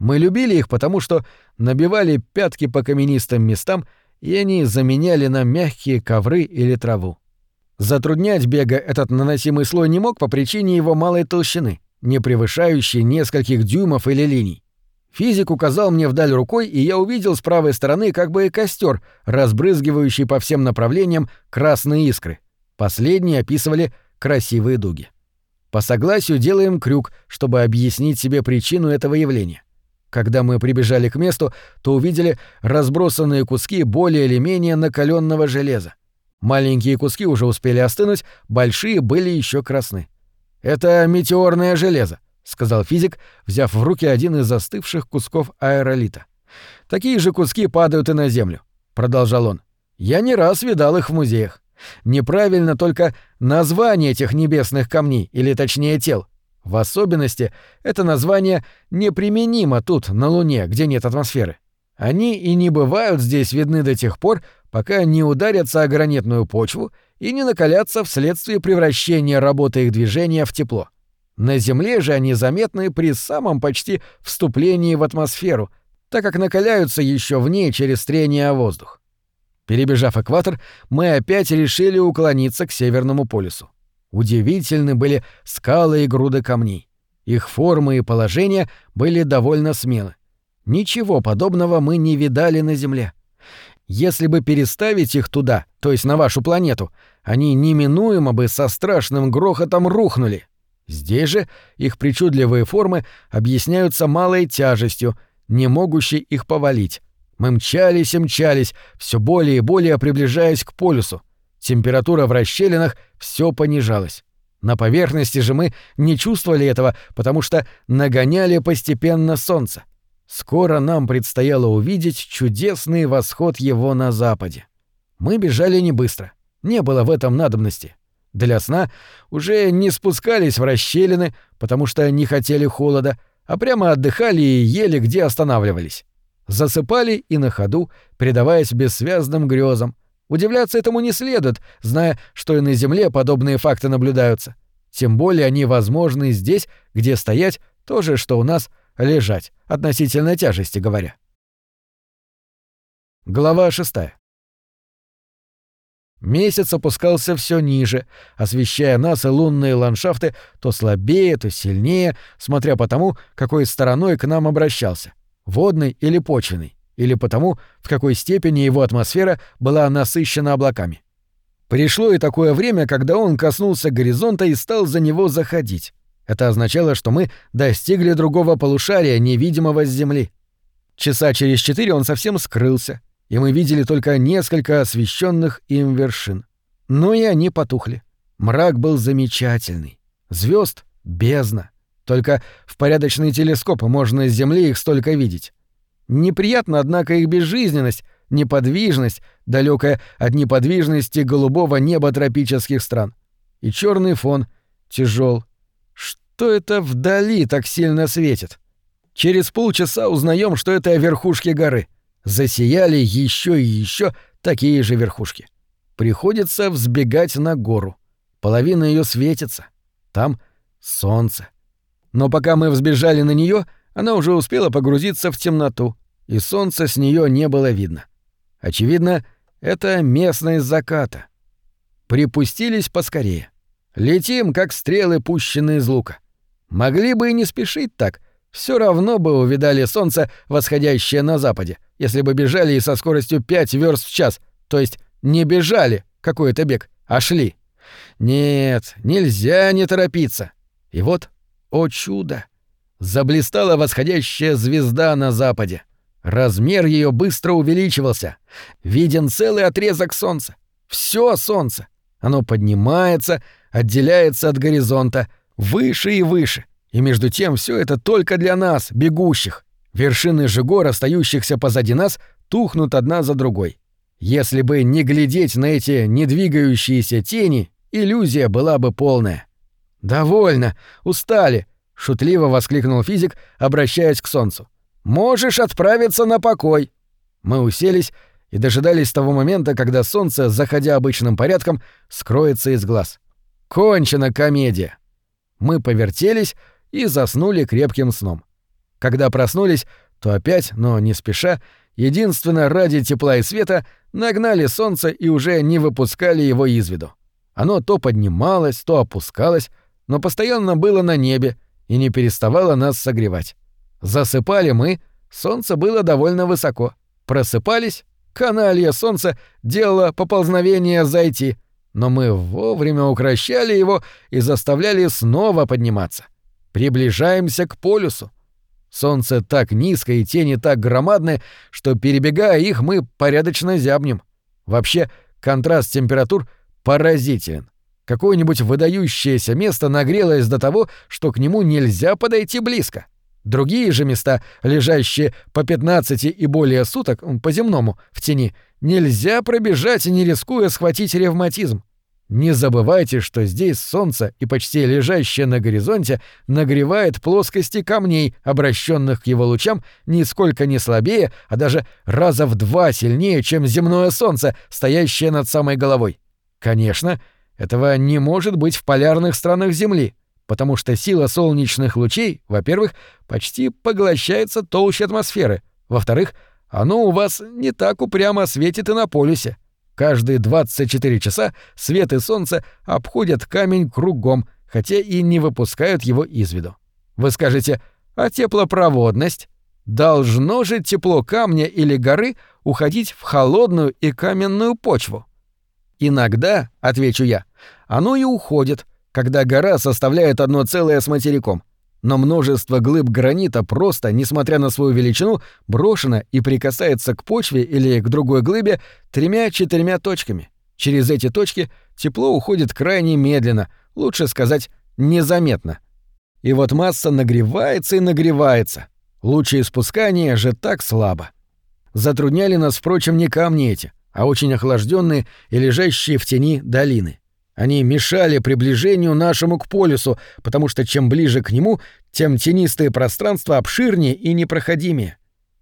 A: Мы любили их, потому что набивали пятки по каменистым местам, и они заменяли нам мягкие ковры или траву. Затруднять бега этот наносимый слой не мог по причине его малой толщины, не превышающей нескольких дюймов или линий. Физик указал мне вдаль рукой, и я увидел с правой стороны как бы костер, разбрызгивающий по всем направлениям красные искры. Последние описывали красивые дуги. По согласию делаем крюк, чтобы объяснить себе причину этого явления. Когда мы прибежали к месту, то увидели разбросанные куски более или менее накаленного железа. Маленькие куски уже успели остынуть, большие были еще красны. Это метеорное железо, сказал физик, взяв в руки один из застывших кусков аэролита. Такие же куски падают и на землю, продолжал он. Я не раз видал их в музеях. Неправильно только название этих небесных камней, или точнее тел. В особенности это название неприменимо тут, на Луне, где нет атмосферы. Они и не бывают здесь видны до тех пор, пока не ударятся о гранитную почву и не накалятся вследствие превращения работы их движения в тепло. На Земле же они заметны при самом почти вступлении в атмосферу, так как накаляются еще в ней через трение о воздух. Перебежав экватор, мы опять решили уклониться к Северному полюсу. Удивительны были скалы и груды камней. Их формы и положения были довольно смелы. Ничего подобного мы не видали на Земле. Если бы переставить их туда, то есть на вашу планету, они неминуемо бы со страшным грохотом рухнули. Здесь же их причудливые формы объясняются малой тяжестью, не могущей их повалить. Мы мчались и мчались, все более и более приближаясь к полюсу. Температура в расщелинах все понижалась. На поверхности же мы не чувствовали этого, потому что нагоняли постепенно солнце. Скоро нам предстояло увидеть чудесный восход его на западе. Мы бежали не быстро. Не было в этом надобности. Для сна уже не спускались в расщелины, потому что не хотели холода, а прямо отдыхали и ели, где останавливались. Засыпали и на ходу, предаваясь бессвязным грезам, Удивляться этому не следует, зная, что и на Земле подобные факты наблюдаются. Тем более они возможны здесь, где стоять, то же, что у нас лежать, относительно тяжести говоря. Глава 6. Месяц опускался все ниже, освещая нас и лунные ландшафты то слабее, то сильнее, смотря по тому, какой стороной к нам обращался — водный или почвенный или потому, в какой степени его атмосфера была насыщена облаками. Пришло и такое время, когда он коснулся горизонта и стал за него заходить. Это означало, что мы достигли другого полушария, невидимого с Земли. Часа через четыре он совсем скрылся, и мы видели только несколько освещенных им вершин. Но и они потухли. Мрак был замечательный. Звезд бездна. Только в порядочный телескоп можно с Земли их столько видеть. Неприятно, однако, их безжизненность, неподвижность, далекая от неподвижности голубого неба тропических стран. И черный фон тяжел. Что это вдали так сильно светит? Через полчаса узнаем, что это верхушки горы. Засияли еще и еще такие же верхушки. Приходится взбегать на гору. Половина ее светится. Там солнце. Но пока мы взбежали на нее, она уже успела погрузиться в темноту, и солнца с нее не было видно. Очевидно, это местность заката. Припустились поскорее. Летим, как стрелы, пущенные из лука. Могли бы и не спешить так, все равно бы увидали солнце, восходящее на западе, если бы бежали и со скоростью 5 верст в час, то есть не бежали, какой это бег, а шли. Нет, нельзя не торопиться. И вот, о чудо, заблистала восходящая звезда на западе. Размер ее быстро увеличивался. Виден целый отрезок солнца. Все солнце. Оно поднимается, отделяется от горизонта, выше и выше. И между тем все это только для нас, бегущих. Вершины же гор, остающихся позади нас, тухнут одна за другой. Если бы не глядеть на эти недвигающиеся тени, иллюзия была бы полная. «Довольно! Устали!» — шутливо воскликнул физик, обращаясь к солнцу. «Можешь отправиться на покой!» Мы уселись и дожидались того момента, когда солнце, заходя обычным порядком, скроется из глаз. Кончена комедия. Мы повертелись и заснули крепким сном. Когда проснулись, то опять, но не спеша, единственно ради тепла и света, нагнали солнце и уже не выпускали его из виду. Оно то поднималось, то опускалось, но постоянно было на небе и не переставало нас согревать. Засыпали мы, солнце было довольно высоко. Просыпались, каналье солнце делало поползновение зайти, но мы вовремя укращали его и заставляли снова подниматься. Приближаемся к полюсу. Солнце так низко и тени так громадны, что, перебегая их, мы порядочно зябнем. Вообще, контраст температур поразителен. Какое-нибудь выдающееся место нагрелось до того, что к нему нельзя подойти близко. Другие же места, лежащие по 15 и более суток по земному в тени, нельзя пробежать, не рискуя схватить ревматизм. Не забывайте, что здесь солнце и почти лежащее на горизонте нагревает плоскости камней, обращенных к его лучам, нисколько не слабее, а даже раза в два сильнее, чем земное солнце, стоящее над самой головой. Конечно, этого не может быть в полярных странах Земли, потому что сила солнечных лучей, во-первых, почти поглощается толще атмосферы, во-вторых, оно у вас не так упрямо светит и на полюсе. Каждые 24 часа свет и солнце обходят камень кругом, хотя и не выпускают его из виду. Вы скажете, а теплопроводность? Должно же тепло камня или горы уходить в холодную и каменную почву? Иногда, отвечу я, оно и уходит, когда гора составляет одно целое с материком но множество глыб гранита просто, несмотря на свою величину, брошено и прикасается к почве или к другой глыбе тремя-четырьмя точками. Через эти точки тепло уходит крайне медленно, лучше сказать, незаметно. И вот масса нагревается и нагревается. Лучи испускания же так слабо. Затрудняли нас, впрочем, не камни эти, а очень охлажденные и лежащие в тени долины. Они мешали приближению нашему к полюсу, потому что чем ближе к нему, тем тенистые пространства обширнее и непроходимее.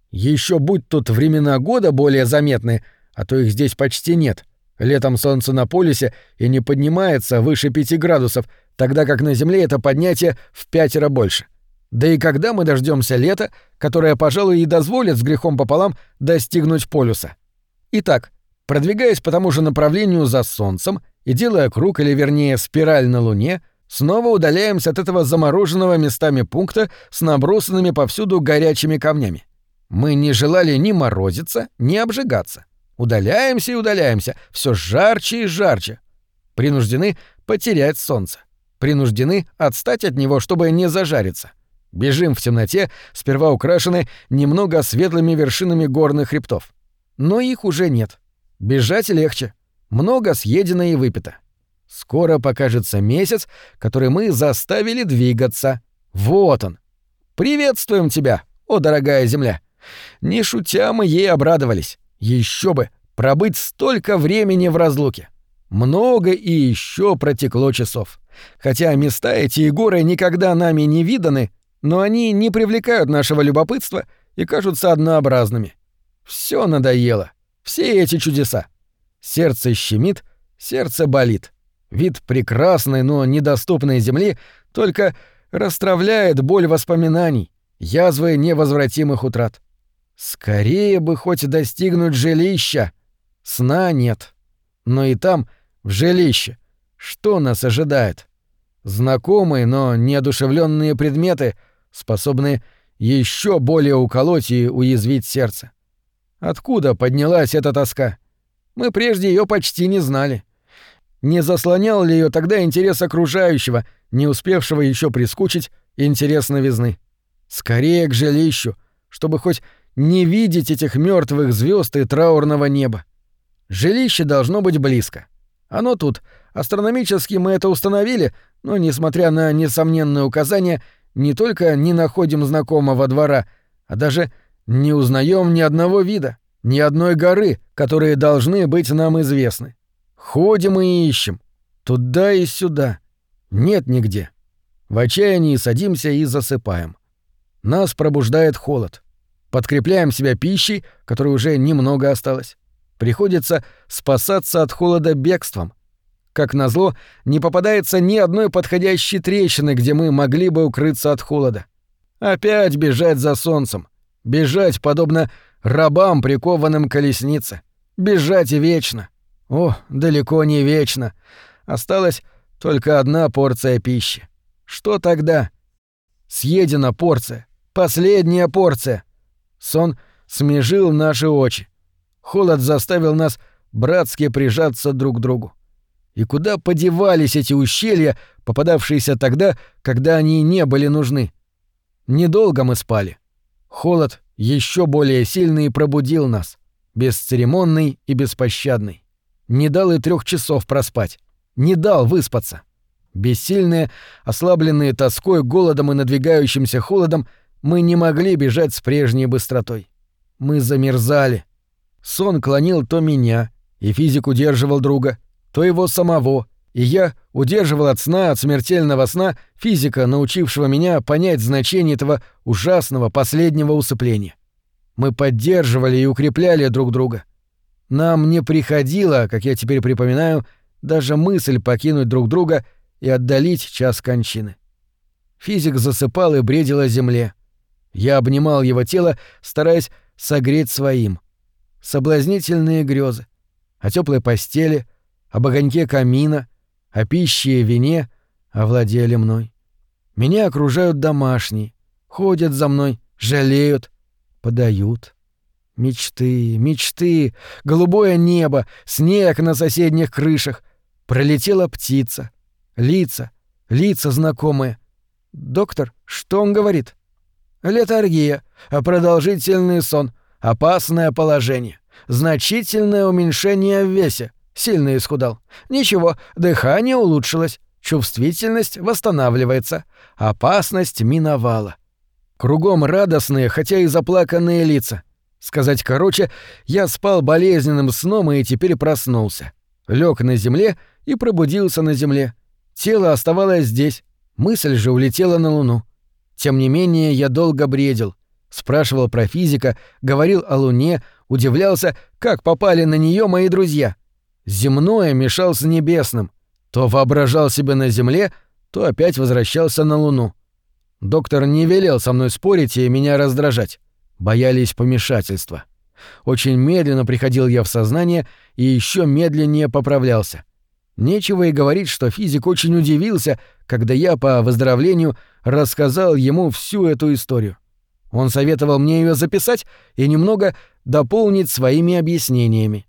A: Еще будь тут времена года более заметны, а то их здесь почти нет. Летом солнце на полюсе и не поднимается выше 5 градусов, тогда как на Земле это поднятие в пятеро больше. Да и когда мы дождемся лета, которое, пожалуй, и дозволит с грехом пополам достигнуть полюса? Итак, продвигаясь по тому же направлению за Солнцем, и, делая круг, или вернее спираль на Луне, снова удаляемся от этого замороженного местами пункта с набросанными повсюду горячими камнями. Мы не желали ни морозиться, ни обжигаться. Удаляемся и удаляемся, все жарче и жарче. Принуждены потерять солнце. Принуждены отстать от него, чтобы не зажариться. Бежим в темноте, сперва украшены немного светлыми вершинами горных хребтов. Но их уже нет. Бежать легче. Много съедено и выпито. Скоро покажется месяц, который мы заставили двигаться. Вот он. Приветствуем тебя, о дорогая земля. Не шутя мы ей обрадовались. Еще бы, пробыть столько времени в разлуке. Много и еще протекло часов. Хотя места эти и горы никогда нами не виданы, но они не привлекают нашего любопытства и кажутся однообразными. Все надоело. Все эти чудеса. Сердце щемит, сердце болит. Вид прекрасной, но недоступной земли только расстравляет боль воспоминаний, язвы невозвратимых утрат. Скорее бы хоть достигнуть жилища. Сна нет. Но и там, в жилище, что нас ожидает? Знакомые, но неодушевленные предметы, способные еще более уколоть и уязвить сердце. Откуда поднялась эта тоска? Мы прежде ее почти не знали. Не заслонял ли ее тогда интерес окружающего, не успевшего еще прискучить интерес новизны? Скорее к жилищу, чтобы хоть не видеть этих мертвых звезд и траурного неба. Жилище должно быть близко. Оно тут, Астрономически мы это установили, но, несмотря на несомненные указания, не только не находим знакомого двора, а даже не узнаем ни одного вида, ни одной горы, которые должны быть нам известны. Ходим и ищем. Туда и сюда. Нет нигде. В отчаянии садимся и засыпаем. Нас пробуждает холод. Подкрепляем себя пищей, которой уже немного осталось. Приходится спасаться от холода бегством. Как назло, не попадается ни одной подходящей трещины, где мы могли бы укрыться от холода. Опять бежать за солнцем. Бежать, подобно рабам, прикованным к колеснице. Бежать и вечно. О, далеко не вечно. Осталась только одна порция пищи. Что тогда? Съедена порция. Последняя порция. Сон смежил наши очи. Холод заставил нас братски прижаться друг к другу. И куда подевались эти ущелья, попадавшиеся тогда, когда они не были нужны? Недолго мы спали. Холод еще более сильный пробудил нас, бесцеремонный и беспощадный. Не дал и трех часов проспать, не дал выспаться. Бессильные, ослабленные тоской, голодом и надвигающимся холодом, мы не могли бежать с прежней быстротой. Мы замерзали. Сон клонил то меня, и физик удерживал друга, то его самого, и я удерживал от сна, от смертельного сна, физика, научившего меня понять значение этого ужасного последнего усыпления. Мы поддерживали и укрепляли друг друга. Нам не приходило, как я теперь припоминаю, даже мысль покинуть друг друга и отдалить час кончины. Физик засыпал и бредил о земле. Я обнимал его тело, стараясь согреть своим. Соблазнительные грезы. О теплой постели, об огоньке камина, о пище и вине овладели мной. Меня окружают домашние, ходят за мной, жалеют, подают. Мечты, мечты, голубое небо, снег на соседних крышах. Пролетела птица. Лица, лица знакомые. Доктор, что он говорит? Летаргия, продолжительный сон, опасное положение, значительное уменьшение в весе, сильно исхудал. Ничего, дыхание улучшилось, чувствительность восстанавливается, опасность миновала. Кругом радостные, хотя и заплаканные лица. Сказать короче, я спал болезненным сном и теперь проснулся. Лег на земле и пробудился на земле. Тело оставалось здесь, мысль же улетела на Луну. Тем не менее, я долго бредил. Спрашивал про физика, говорил о Луне, удивлялся, как попали на нее мои друзья. Земное мешал с небесным. То воображал себя на Земле, то опять возвращался на Луну. Доктор не велел со мной спорить и меня раздражать. Боялись помешательства. Очень медленно приходил я в сознание и еще медленнее поправлялся. Нечего и говорить, что физик очень удивился, когда я по выздоровлению рассказал ему всю эту историю. Он советовал мне ее записать и немного дополнить своими объяснениями.